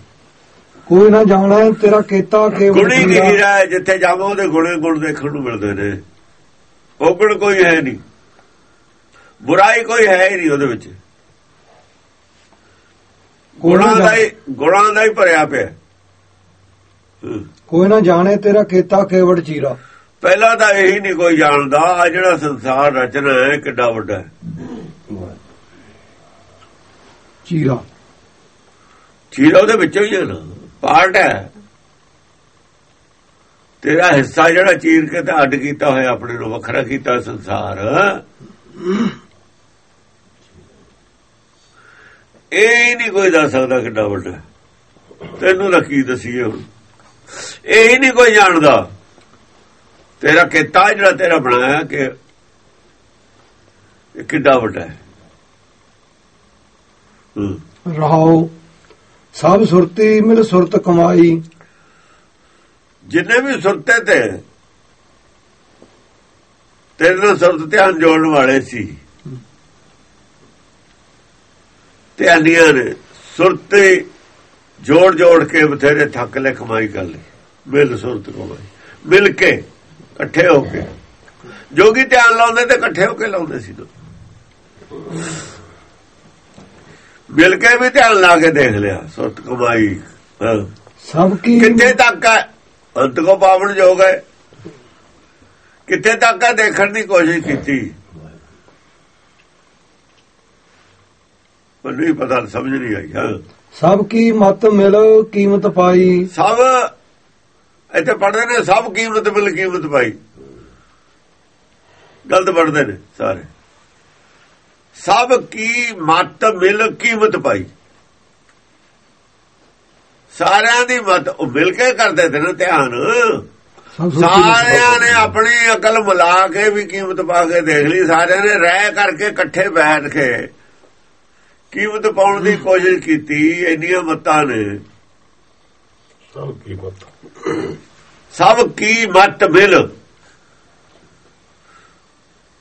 ਕੋਈ ਨਾ ਜਾਣਾ ਤੇਰਾ ਕੀਤਾ ਕੇਵਲ ਗੁਣੀ। ਗਹਿਰਾ ਜਿੱਥੇ ਜਾਵੋ ਉਹਦੇ ਗੁਣੇ ਗੁਣ ਦੇਖਣ ਨੂੰ ਮਿਲਦੇ ਨੇ। ਔਗਣ ਕੋਈ ਹੈ ਨਹੀਂ। ਬੁਰਾਈ ਕੋਈ ਹੈ ਹੀ ਨਹੀਂ ਉਹਦੇ ਵਿੱਚ। ਗੁਣਾਂ ਦਾ ਹੀ ਗੁਣਾਂ ਦਾ ਹੀ ਭਰਿਆ ਪਿਆ। ਕੋਈ ਨਾ ਜਾਣੇ ਤੇਰਾ ਕੀਤਾ ਕੇਵੜ ਚੀਰਾ। ਪਹਿਲਾਂ ਤਾਂ ਇਹੀ ਨਹੀਂ ਕੋਈ ਜਾਣਦਾ ਆ ਜਿਹੜਾ ਸੰਸਾਰ ਰਚਨਾ ਹੈ ਕਿੱਡਾ ਵੱਡਾ ਹੈ। ਚੀਰਾ। ਚੀਰਾ ਉਹਦੇ ਵਿੱਚੋਂ ਹੀ ਹੈ ਨਾ ਪਾਰਟ ਹੈ। ਤੇਰਾ ਹਿੱਸਾ ਜਿਹੜਾ ਚੀਰ ਕੇ ਤਾਂ ਅੱਡ ਕੀਤਾ ਹੋਇਆ ਆਪਣੇ ਨੂੰ ਵੱਖਰਾ ਕੀਤਾ ਸੰਸਾਰ। ਇਹ ਨਹੀਂ ਕੋਈ ਦੱਸ ਸਕਦਾ ਕਿੱਡਾ ਵੱਡਾ। ਤੈਨੂੰ ਤਾਂ ਕੀ ਦਸੀਏ ਹੁਣ। ਇਹ ਹੀ ਨਹੀਂ ਕੋਈ ਜਾਣਦਾ। ਤੇਰਾ ਕਿੱਤਾ ਜਿਹੜਾ ਤੇਰਾ ਬਣਾਇਆ ਕਿ ਇਹ ਕਿੱਡਾ ਵੱਡਾ ਹੈ। ਹੂੰ। ਰਹਾਉ ਸਭ ਸੁਰਤੀ ਮਿਲ ਸੁਰਤ ਕਮਾਈ। ਜਿੰਨੇ ਵੀ ਸੁਰਤੇ ਤੇ ਤੇਰੇ ਨਾਲ ਸੁਰਤ ਧਿਆਨ ਜੋੜਨ ਵਾਲੇ ਸੀ ਧਿਆਨੀਆਂ ਨੇ ਸੁਰਤੇ ਜੋੜ ਜੋੜ ਕੇ ਬਥੇਰੇ ਥੱਕ ਲੈ ਕਮਾਈ ਕਰ ਲਈ। ਮਿਲ ਸੁਰਤ ਕਮਾਈ। ਮਿਲ ਕੇ ਇਕੱਠੇ ਹੋ ਕੇ। ਜੋਗੀ ਧਿਆਨ ਲਾਉਂਦੇ ਤੇ ਇਕੱਠੇ ਹੋ ਕੇ ਲਾਉਂਦੇ ਸੀ ਨਾ। ਮਿਲ ਕੇ ਵੀ ਧਿਆਨ ਲਾ ਕੇ ਦੇਖ ਲਿਆ ਸੁਰਤ ਕਮਾਈ ਸਭ ਕੀ ਕਿੱਥੇ ਤੱਕ ਹੈ? ਅੰਤ ਕੋ ਪਾਵਨ ਜੋਗ ਹੈ। ਕਿੱਥੇ ਤੱਕ ਹੈ? ਦੇਖਣ ਦੀ ਕੋਸ਼ਿਸ਼ ਕੀਤੀ। ਪਰ ਨਹੀਂ ਪਤਾ ਸਮਝ ਨਹੀਂ ਆਈ ਹਾਂ। ਸਭ ਕੀ ਮਤ ਮਿਲ ਕੀਮਤ ਪਾਈ। ਸਭ ਇੱਥੇ ਪੜਦੇ ਨੇ ਸਭ ਕੀਮਤ ਮਿਲ ਕੀਮਤ ਪਾਈ। ਗਲਤ ਪੜਦੇ ਨੇ ਸਾਰੇ। ਸਭ ਕੀ ਮਤ ਮਿਲ ਕੀਮਤ ਪਾਈ। ਸਾਰਿਆਂ ਦੀ ਮਤ ਉਹ ਮਿਲ ਕੇ ਕਰਦੇ ਤੇ ਨਾ ਧਿਆਨ। ਸਾਰਿਆਂ ਨੇ। ਆਪਣੀ ਅਕਲ ਮਿਲਾ ਕੇ ਵੀ ਕੀਮਤ ਪਾ ਕੇ ਦੇਖ ਲਈ ਸਾਰਿਆਂ ਨੇ ਰਹਿ ਕਰਕੇ ਇਕੱਠੇ ਬੈਠ ਕੇ ਕੀਮਤ ਪਾਉਣ ਦੀ ਕੋਸ਼ਿਸ਼ ਕੀਤੀ ਇੰਨੀਆਂ ਮਤਾਂ ਨੇ। ਸਭ ਕੀਮਤ ਸਭ ਕੀ ਮਤ ਮਿਲ।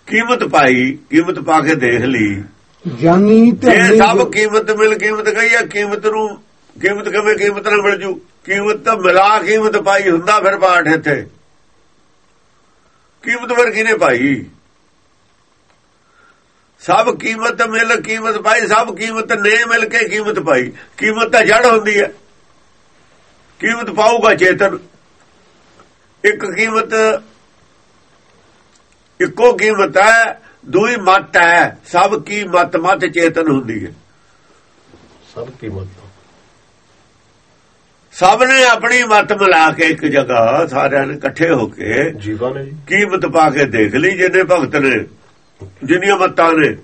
ਕੀਮਤ ਪਾਈ ਕੀਮਤ ਪਾ ਕੇ ਦੇਖ ਲਈ। ਗਿਆਨੀ ਜੇ ਧਿਆਨੀ ਸਭ ਕੀਮਤ ਮਿਲ ਕੀਮਤ ਗਈ ਆ ਕੀਮਤ ਨੂੰ ਕੀਮਤ ਕਿਵੇਂ ਕੀਮਤ ਨਾਲ ਮਿਲ ਜੂ? ਕੀਮਤ ਤਾਂ ਮਿਲਾ ਕੀਮਤ ਪਾਈ ਹੁੰਦਾ ਫਿਰ ਬਾਠ ਇੱਥੇ। ਕੀਮਤ ਫਿਰ ਕਿਨੇ ਪਾਈ? ਸਭ ਕੀਮਤ ਮਿਲ ਕੀਮਤ ਪਾਈ ਸਭ ਕੀਮਤ ਨੇ ਮਿਲ ਕੇ ਕੀਮਤ ਪਾਈ। ਕੀਮਤ ਤਾਂ ਜੜ ਹੁੰਦੀ ਹੈ। ਕੀਮਤ ਪਾਊਗਾ ਚੇਤਨ। ਇੱਕ ਕੀਮਤ ਇੱਕੋ ਕੀਮਤ ਹੈ ਦੂਈ ਮਤ ਹੈ। ਸਭ ਕੀ ਮਤ ਮਤ ਚੇਤਨ ਹੁੰਦੀ ਹੈ। ਸਭ ਕੀਮਤ ਸਭ ਨੇ ਆਪਣੀ ਮਤ ਮਿਲਾ ਕੇ ਇੱਕ ਜਗ੍ਹਾ ਸਾਰਿਆਂ ਨੇ ਇਕੱਠੇ ਹੋ ਕੇ ਜੀਵਾਂ ਨੇ ਜੀ। ਕੀਮਤ ਪਾ ਕੇ ਦੇਖ ਲਈ ਜਿੰਨੇ ਭਗਤ ਨੇ। ਜਿੰਨੀਆਂ ਮਤਾਂ ਨੇ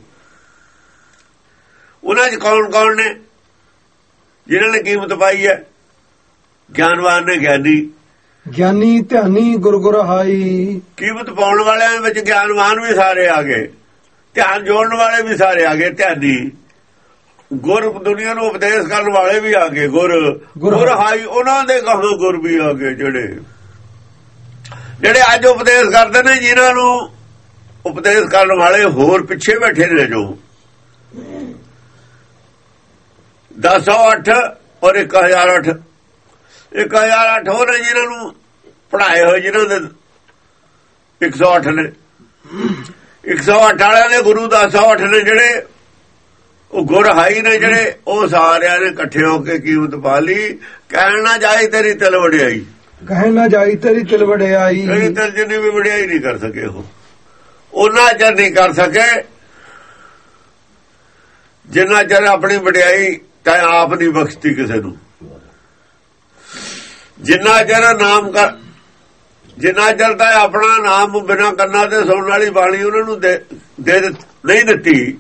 ਉਹਨਾਂ 'ਚ ਕੌਣ ਕੌਣ ਨੇ? ਜਿਨ੍ਹਾਂ ਨੇ ਕੀਮਤ ਪਾਈ ਹੈ? ਗਿਆਨਵਾਨ ਨੇ ਗਿਆਨੀ। ਗਿਆਨੀ ਧਿਆਨੀ ਗੁਰਗੁਰ ਹਾਈ ਕੀਮਤ ਪਾਉਣ ਵਾਲਿਆਂ ਵਿੱਚ ਗਿਆਨਵਾਨ ਵੀ ਸਾਰੇ ਆ ਗਏ। ਧਿਆਨ ਜੋੜਨ ਵਾਲੇ ਵੀ ਸਾਰੇ ਆ ਗਏ ਧਿਆਨੀ। ਗੁਰ ਦੁਨੀਆ ਨੂੰ ਉਪਦੇਸ਼ ਕਰਨ ਵਾਲੇ ਵੀ ਆ ਗਏ ਗੁਰ। ਗੁਰ। ਗੁਰ ਹਾਈ ਉਹਨਾਂ ਦੇ ਕਹਾਂ ਗੁਰ ਵੀ ਆ ਗਏ ਜਿਹੜੇ। ਜਿਹੜੇ ਅੱਜ ਉਪਦੇਸ਼ ਕਰਦੇ ਨੇ ਜਿਨ੍ਹਾਂ ਨੂੰ ਉਪਦੇਸ਼ ਕਰਨ ਵਾਲੇ ਹੋਰ ਪਿੱਛੇ ਬੈਠੇ ਨੇ ਜੋ। 1008 ਔਰ 1008 1008 ਹੋਰ ਨੇ ਜਿਨ੍ਹਾਂ ਨੂੰ ਪੜਾਏ ਹੋਏ ਜਿਨ੍ਹਾਂ ਦੇ 108 ਨੇ। 108 ਵਾਲਿਆਂ ਦੇ ਗੁਰੂ ਦਾ 108 ਨੇ ਜਿਹੜੇ ਉਹ ਗੁਰ ਹਾਈ ਨੇ ਜਿਹੜੇ ਉਹ ਸਾਰਿਆਂ ਨੇ ਇਕੱਠੇ ਹੋ ਕੇ ਕੀਮਤ ਪਾ ਲਈ। ਕਹਿਣ ਨਾ ਜਾਏ ਤੇਰੀ ਤਿਲ ਵਡਿਆਈ। ਕਹਿ ਨਾ ਜਾਈ ਤੇਰੀ ਤਿਲ ਵਡਿਆਈ। ਤੇਰੀ ਤਿਲ ਜਿੰਨੀ ਵੀ ਵਡਿਆਈ ਨਹੀਂ ਕਰ ਸਕੇ ਉਹ। ਉਹਨਾਂ ਚਿਰ ਨਹੀਂ ਕਰ ਸਕੇ। ਜਿੰਨਾ ਚਿਰ ਆਪਣੀ ਵਡਿਆਈ ਤਾਂ ਆਪ ਨਹੀਂ ਬਖਸ਼ਤੀ ਕਿਸੇ ਨੂੰ। ਜਿੰਨਾ ਚਿਰ ਨਾਮ ਕਰ ਜਿੰਨਾ ਚਿਰ ਤਾਂ ਆਪਣਾ ਨਾਮ ਬਿਨਾ ਕੰਨਾਂ ਤੇ ਸੁਣਨ ਵਾਲੀ ਬਾਣੀ ਉਹਨਾਂ ਨੂੰ ਦੇ ਨਹੀਂ ਦਿੱਤੀ,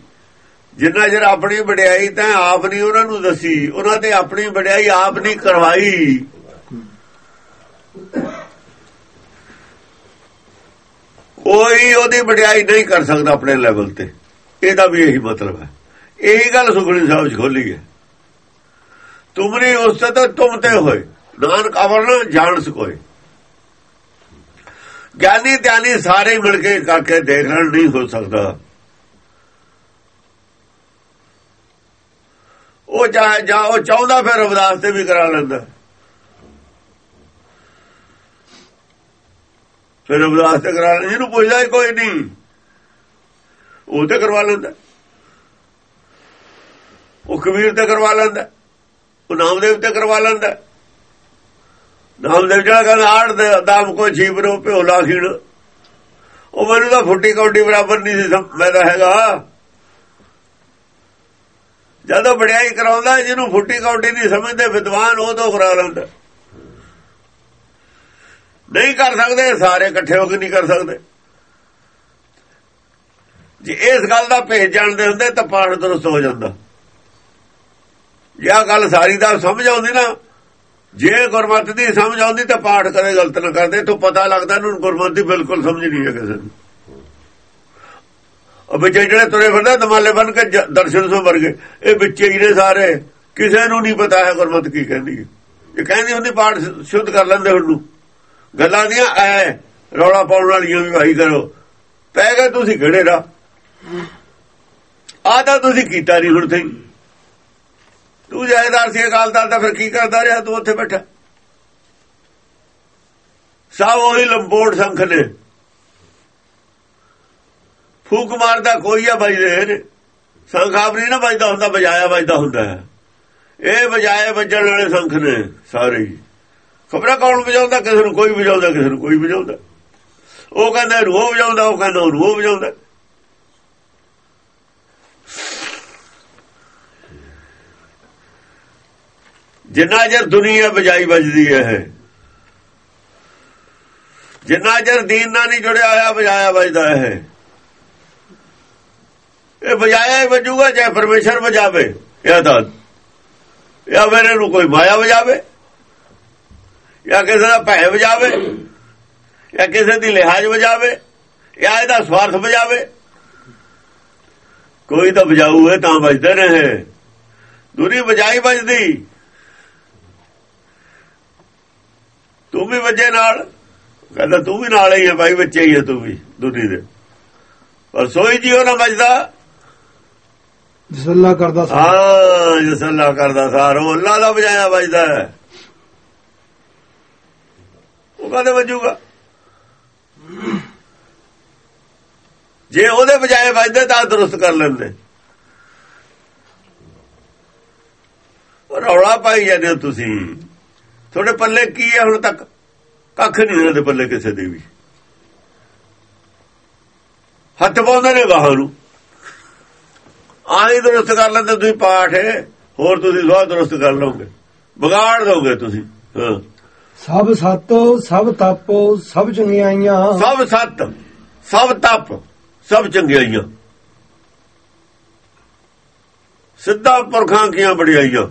ਜਿੰਨਾ ਚਿਰ ਆਪਣੀ ਵਡਿਆਈ ਤੈ ਆਪ ਨਹੀਂ ਉਹਨਾਂ ਨੂੰ ਦੱਸੀ, ਉਹਨਾਂ ਤੇ ਆਪਣੀ ਵਡਿਆਈ ਆਪ ਨਹੀਂ ਕਰਵਾਈ। ਕੋਈ ਉਹਦੀ ਵਡਿਆਈ ਨਹੀਂ ਕਰ ਸਕਦਾ ਆਪਣੇ ਲੈਵਲ ਤੇ। ਇਹਦਾ ਵੀ ਇਹੀ ਮਤਲਬ ਹੈ। ਇਹੀ ਗੱਲ ਸੁਖਣੀ ਸਾਹਿਬ ਚ ਖੋਲੀ ਹੈ। ਤੁਮਰੀ ਉਸ ਤੇ ਤੁਮ ਤੇ ਹੋਏ। ਨਾਨ ਨਾਨਕ ਅਵਰਨ ਜਾਣ ਸਕੋਏ। ਗਿਆਨੀ ਧਿਆਨੀ ਸਾਰੇ ਮਿਲ ਕੇ ਕਰਕੇ ਦੇਖਣ ਨਹੀਂ ਹੋ ਸਕਦਾ। ਉਹ ਜਾ ਉਹ ਚਾਹੁੰਦਾ ਫਿਰ ਅਵਦਾਸ ਤੇ ਵੀ ਕਰਾ ਲੈਂਦਾ। ਫਿਰ ਅਰਦਾਸ ਤੇ ਕਰਾ ਲੈਂਦਾ ਜਿਹਨੂੰ ਪੁੱਛਦਾ ਕੋਈ ਨਹੀਂ। ਉਹ ਤੇ ਕਰਵਾ ਲੈਂਦਾ। ਉਹ ਕਬੀਰ ਤੇ ਕਰਵਾ ਲੈਂਦਾ। ਉਹ ਨਾਮਦੇਵ ਤੇ ਕਰਵਾ ਲੈਂਦਾ। ਨਾਮਦੇਵ ਜਿਹੜਾ ਕਹਿੰਦਾ, ਆੜ ਦੇ ਦਾਮ ਕੋ ਜੀਵ ਰੋ ਪਿਓ ਲਾਖੀਣ ਉਹ ਮੈਨੂੰ ਤਾਂ ਫੁੱਟੀ ਕੌਡੀ ਬਰਾਬਰ ਨਹੀਂ ਸੀ ਸਮ- ਮੈਂ ਤਾਂ ਹੈਗਾ। ਜਦੋਂ ਵਡਿਆਈ ਕਰਾਉਂਦਾ, ਜਿਹਨੂੰ ਫੁੱਟੀ ਕੌਡੀ ਨਹੀਂ ਸਮਝਦੇ, ਵਿਦਵਾਨ ਉਹ ਤੋਂ ਕਰਾ ਲੈਂਦਾ। ਨਹੀਂ ਕਰ ਸਕਦੇ, ਸਾਰੇ ਇਕੱਠੇ ਹੋ ਕੇ ਨਹੀਂ ਕਰ ਸਕਦੇ। ਜੇ ਇਸ ਗੱਲ ਦਾ ਭੇਜ ਜਾਣਦੇ ਹੁੰਦੇ ਤਾਂ ਪਾਠ ਦਰਸਤ ਹੋ ਜਾਂਦਾ। ਜੇ ਆਹ ਗੱਲ ਸਾਰੀ ਦਾ ਸਮਝ ਆਉਂਦੀ ਨਾ, ਜੇ ਗੁਰਮਤਿ ਦੀ ਸਮਝ ਆਉਂਦੀ ਤਾਂ ਪਾਠ ਕਦੇ ਗਲਤ ਨਾ ਕਰਦੇ ਤੋਂ ਪਤਾ ਲੱਗਦਾ ਇਹਨੂੰ ਗੁਰਮਤਿ ਦੀ ਬਿਲਕੁਲ ਸਮਝ ਨਹੀਂ ਹੈ ਕਿਸੇ ਨੂੰ ਉਹ ਬੱਚੇ ਜਿਹੜੇ ਤੁਰੇ ਫਿਰਦੇ ਦਮਾਲੇ ਬਣ ਕੇ ਦਰਸ਼ਨ ਸੋ ਮਰ ਗਏ। ਇਹ ਬੱਚੇ ਹੀ ਨੇ ਸਾਰੇ। ਕਿਸੇ ਨੂੰ ਨਹੀਂ ਪਤਾ ਹੈ ਗੁਰਮਤਿ ਕੀ ਕਹਿੰਦੀ ਹੈ। ਇਹ ਕਹਿੰਦੀ ਹੁੰਦੀ, ਪਾਠ ਸ਼ੁੱਧ ਕਰ ਲੈਂਦੇ ਹੁਣ ਗੱਲਾਂ ਦੀਆਂ ਐ ਰੌਲਾ ਪਾਉਣ ਵਾਲੀਆਂ ਵੀ ਭਾਈ ਕਰੋ। ਪੈ ਗਏ ਤੁਸੀਂ ਖੜੇ ਰਾ ਆ ਤਾਂ ਤੁਸੀਂ ਕੀਤਾ ਨਹੀਂ ਹੁਣ ਤੇ। ਤੂੰ ਜਾਇਦਾਰ ਸੀ ਅਕਾਲਦਾਰ ਦਾ, ਫਿਰ ਕੀ ਕਰਦਾ ਰਿਹਾ ਤੂੰ ਉੱਥੇ ਬੈਠਾ? ਸਭ ਉਹੀ ਲੰਬੋੜ ਸੰਖ ਨੇ। ਫੂਕ ਮਾਰਦਾ ਕੋਈ ਆ ਵੱਜਦੇ ਨੇ ਸੰਖ ਆਪ ਨਹੀਂ ਨਾ ਵੱਜਦਾ ਹੁੰਦਾ, ਵਜਾਇਆ ਵੱਜਦਾ ਹੁੰਦਾ ਹੈ। ਇਹ ਵਜਾਏ ਵੱਜਣ ਵਾਲੇ ਸੰਖ ਨੇ ਸਾਰੇ ਹੀ। ਖਬਰਾਂ ਕੌਣ ਵਜਾਉਂਦਾ? ਕਿਸੇ ਨੂੰ ਕੋਈ ਵਜਾਉਂਦਾ, ਕਿਸੇ ਨੂੰ ਕੋਈ ਵਜਾਉਂਦਾ। ਉਹ ਕਹਿੰਦਾ ਰੂਹ ਵਜਾਉਂਦਾ, ਉਹ ਕਹਿੰਦਾ ਰੂਹ ਵਜਾਉਂਦਾ। ਜਿੰਨਾ ਚਿਰ ਦੁਨੀਆ ਵਜਾਈ ਵੱਜਦੀ ਹੈ ਜਿੰਨਾ ਚਿਰ ਦੀਨ ਨਾਲ ਨਹੀਂ ਜੁੜਿਆ ਹੋਇਆ ਵਜਾਇਆ ਵੱਜਦਾ ਹੈ ਇਹ ਵਜਾਇਆ ਹੀ ਵੱਜੂਗਾ, ਚਾਹੇ ਪਰਮੇਸ਼ਰ ਵਜਾਵੇ ਇਹ ਤਾਂ ਇਹ ਮੇਰੇ ਨੂੰ ਕੋਈ ਮਾਇਆ ਵਜਾਵੇ। ਜਾਂ ਕਿਸੇ ਦਾ ਭੈ ਵਜਾਵੇ ਜਾਂ ਕਿਸੇ ਦੀ ਲਿਹਾਜ਼ ਵਜਾਵੇ ਜਾਂ ਇਹਦਾ ਸਵਾਰਥ ਵਜਾਵੇ। ਕੋਈ ਤਾਂ ਵਜਾਊ ਹੈ ਤਾਂ ਵੱਜਦੇ ਰਹੇ ਦੂਰੀ ਵਜਾਈ ਵੱਜਦੀ। ਤੂੰ ਵੀ ਵੱਜੇ ਨਾਲ। ਕਹਿੰਦਾ ਤੂੰ ਵੀ ਨਾਲ ਹੀ ਹੈ ਭਾਈ ਬੱਚੇ ਹੀ ਹੈ ਤੂੰ ਵੀ ਦੁਨੀ ਦੇ। ਪਰ ਸੋਈ ਜੀਓ ਨਾ ਵੱਜਦਾ। ਜਸੱਲਾ ਕਰਦਾ ਸੀ ਹਾਂ ਜਿਸ ਅੱਲਾ ਕਰਦਾ ਸਾਰ। ਉਹ ਅੱਲਾ ਦਾ ਵਜਾਇਆ ਵੱਜਦਾ ਹੈ। ਉਹ ਕਦੇ ਵੱਜੂਗਾ? ਜੇ ਉਹਦੇ ਬਜਾਏ ਵੱਜਦੇ ਤਾਂ ਦਰੁਸਤ ਕਰ ਲੈਂਦੇ। ਉਹ ਰੌਲਾ ਪਾਈ ਜਾਂਦੇ ਹੋ ਤੁਸੀਂ। ਤੁਹਾਡੇ ਪੱਲੇ ਕੀ ਹੈ ਹੁਣ ਤੱਕ? ਕੱਖ ਨਹੀਂ ਉਹਦੇ ਪੱਲੇ ਕਿਸੇ ਦੇ ਵੀ। ਹੱਥ ਪਾਉਂਦੇ ਨੇ ਬਾਹਰ। ਨੂੰ ਆਹੀ ਦਰੁਸਤ ਕਰ ਲੈਂਦੇ ਤੁਸੀਂ ਪਾਠ ਹੋਰ ਤੁਸੀਂ ਲੋਹਾ ਦਰੁਸਤ ਕਰ ਲਓਗੇ। ਵਿਗਾੜ ਦੋਗੇ ਤੁਸੀਂ। ਹਾਂ। ਸਭ ਸਤ ਸਭ ਤਪ ਸਭ ਚੁੰਗਿਆਈਆਂ। ਸਭ ਸੱਤ ਸਭ ਤਪ ਸਭ ਚੰਗਿਆਈਆਂ। ਸਿੱਧਾ ਪੁਰਖਾਂ ਕੀਆਂ ਬੜਾਈਆਂ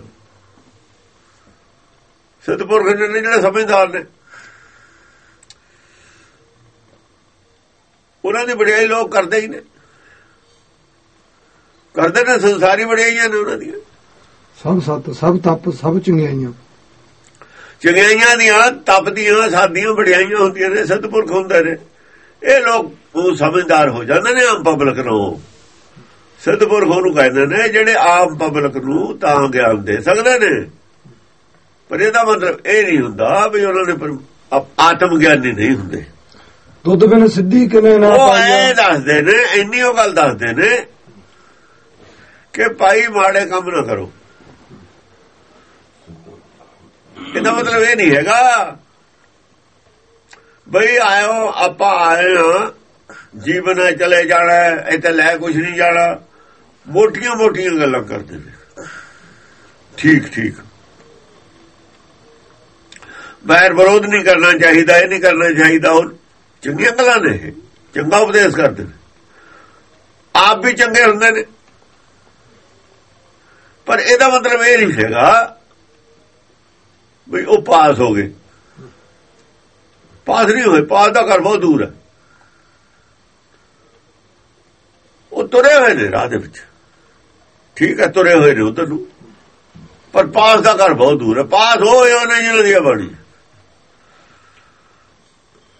ਸਿੱਧ ਪੁਰਖ ਨੇ ਜਿਹੜੇ ਸਮਝਦਾਰ ਨੇ। ਉਹਨਾਂ ਦੀ ਬੜਾਈ ਲੋਕ ਕਰਦੇ ਹੀ ਨੇ। ਕਰਦੇ ਨੇ ਸੰਸਾਰੀ ਬੜਾਈਆਂ ਨੇ ਉਹਨਾਂ ਦੀਆਂ। ਸਭ ਸਤ ਸਭ ਤਪ ਸਭ ਚੁੰਗਿਆਈਆਂ। ਚੰਗਿਆਈਆਂ ਦੀਆਂ ਤਪ ਦੀਆਂ ਸਾਦੀਆਂ ਵਡਿਆਈਆਂ ਹੁੰਦੀਆਂ ਨੇ ਸਤਪੁਰਖ ਹੁੰਦੇ ਨੇ। ਇਹ ਲੋਕ ਉਹ ਸਮਝਦਾਰ ਹੋ ਜਾਂਦੇ ਨੇ ਆਮ ਪਬਲਿਕ ਨੂੰ। ਸਤਪੁਰਖ ਉਹਨੂੰ ਕਹਿੰਦੇ ਨੇ ਜਿਹੜੇ ਆਮ ਪਬਲਿਕ ਨੂੰ ਤਾਂ ਗਿਆਨ ਦੇ ਸਕਦੇ ਨੇ। ਪਰ ਇਹਦਾ ਮਤਲਬ ਇਹ ਨਹੀਂ ਹੁੰਦਾ ਵੀ ਉਹਨਾਂ ਨੇ ਆਤਮ ਗਿਆਨੀ ਨਹੀਂ ਹੁੰਦੇ। ਦੁੱਧ ਬਿਨ ਸਿੱਧੀ ਕਿਵੇਂ ਨਾ ਉਹ ਪਾਈਆ ਐ ਦੱਸਦੇ ਨੇ ਇੰਨੀ ਉਹ ਗੱਲ ਦੱਸਦੇ ਨੇ ਕਿ ਭਾਈ ਮਾੜੇ ਕੰਮ ਨਾ ਕਰੋ। ਇਹਦਾ ਮਤਲਬ ਇਹ ਨਹੀਂ ਹੈਗਾ ਬਈ ਆਇਓ ਆਪਾਂ ਆਏ ਹਾਂ। ਜੀਵਨ ਹੈ ਚਲੇ ਜਾਣਾ ਇੱਥੇ ਲੈ ਕੁਝ ਨਹੀਂ ਜਾਣਾ। ਮੋਟੀਆਂ ਮੋਟੀਆਂ ਗੱਲਾਂ ਕਰਦੇ ਨੇ। ਠੀਕ ਠੀਕ। ਬੈਰ ਵਿਰੋਧ ਨਹੀਂ ਕਰਨਾ ਚਾਹੀਦਾ ਇਹ ਨਹੀਂ ਕਰਨਾ ਚਾਹੀਦਾ। ਉਹ ਚੰਗੀਆਂ ਗੱਲਾਂ ਨੇ ਇਹ, ਚੰਗਾ ਉਪਦੇਸ਼ ਕਰਦੇ ਨੇ। ਆਪ ਵੀ ਚੰਗੇ ਹੁੰਦੇ ਨੇ। ਪਰ ਇਹਦਾ ਮਤਲਬ ਇਹ ਨਹੀਂ ਹੈਗਾ ਵੀ ਉਹ ਪਾਸ ਹੋ ਗਏ। ਪਾਸ ਨਹੀਂ ਹੋਏ ਪਾਸ ਦਾ ਘਰ ਬਹੁਤ ਦੂਰ ਹੈ। ਉਹ ਤੁਰੇ ਹੋਏ ਨੇ ਰਾਹ ਦੇ ਵਿੱਚ। ਠੀਕ ਹੈ ਤੁਰੇ ਹੋਏ ਨੇ ਉਧਰ ਨੂੰ। ਪਰ ਪਾਸ ਦਾ ਘਰ ਬਹੁਤ ਦੂਰ ਹੈ। ਪਾਸ ਹੋਏ ਉਹਨੇ ਜਿਹਨਾਂ ਦੀ ਬਣੀ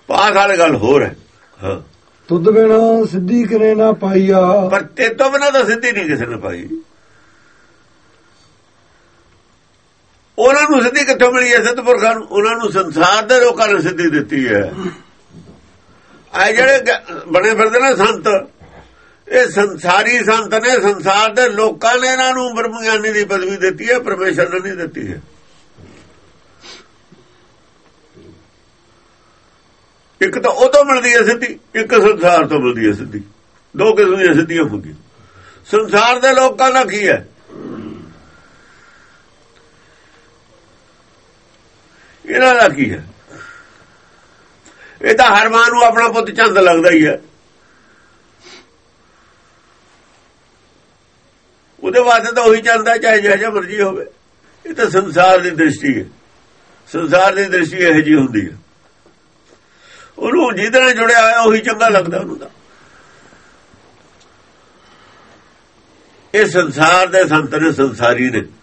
ਪਾਸ ਵਾਲੀ ਗੱਲ ਹੋਰ ਹੈ। ਹਾਂ। ਦੁੱਧ ਬਿਨ ਸਿੱਧੀ ਕਿਵੇਂ ਨਾ ਪਾਈਆ। ਪਰ ਤੇ ਤੋਂ ਬਿਨਾਂ ਤਾਂ ਸਿੱਧੀ ਨਹੀਂ ਕਿਸੇ ਨੇ ਪਾਈ। ਉਹਨਾਂ ਨੂੰ ਸਿੱਧੀ ਕਿੱਥੋਂ ਮਿਲੀ ਹੈ ਸਤਿਪੁਰਖਾਂ ਨੂੰ? ਉਹਨਾਂ ਨੂੰ ਸੰਸਾਰ ਦੇ ਲੋਕਾਂ ਨੇ ਸਿੱਧੀ ਦਿੱਤੀ ਹੈ। ਆ ਜਿਹੜੇ ਬਣੇ ਫਿਰਦੇ ਨੇ ਸੰਤ, ਇਹ ਸੰਸਾਰੀ ਸੰਤ ਨੇ, ਸੰਸਾਰ ਦੇ ਲੋਕਾਂ ਨੇ ਇਹਨਾਂ ਨੂੰ ਬ੍ਰਹਮ ਗਿਆਨੀ ਦੀ ਪਦਵੀ ਦਿੱਤੀ ਹੈ, ਪਰਮੇਸ਼ਰ ਨੇ ਨਹੀਂ ਦਿੱਤੀ ਹੈ। ਇੱਕ ਤਾਂ ਉਹ ਤੋਂ ਮਿਲਦੀ ਹੈ ਸਿੱਧੀ, ਇੱਕ ਸੰਸਾਰ ਤੋਂ ਮਿਲਦੀ ਹੈ ਸਿੱਧੀ। ਦੋ ਕਿਸਮ ਦੀਆਂ ਸਿੱਧੀਆਂ ਹੁੰਦੀਆਂ ਸੰਸਾਰ ਦੇ ਲੋਕਾਂ ਦਾ ਕੀ ਹੈ? ਇਹਨਾਂ ਦਾ ਕੀ ਹੈ? ਇਹ ਤਾਂ ਹਰ ਮਾਂ ਨੂੰ ਆਪਣਾ ਪੁੱਤ ਚੰਦ ਲੱਗਦਾ ਹੀ ਹੈ। ਉਹਦੇ ਵਾਸਤੇ ਤਾਂ ਉਹੀ ਚੱਲਦਾ, ਚਾਹੇ ਜਿਹੜਾ ਜਿਹਾ ਮਰਜ਼ੀ ਹੋਵੇ। ਇਹ ਤਾਂ ਸੰਸਾਰ ਦੀ ਦ੍ਰਿਸ਼ਟੀ ਹੈ। ਸੰਸਾਰ ਦੀ ਦ੍ਰਿਸ਼ਟੀ ਇਹੋ ਜੀ ਹੁੰਦੀ ਹੈ। ਉਹਨੂੰ ਜਿਹਦੇ ਨਾਲ ਜੁੜਿਆ ਹੋਇਆ ਉਹੀ ਚੰਗਾ ਲੱਗਦਾ ਉਹਨੂੰ ਤਾਂ। ਇਹ ਸੰਸਾਰ ਦੇ ਸੰਤ ਨੇ, ਸੰਸਾਰੀ ਨੇ।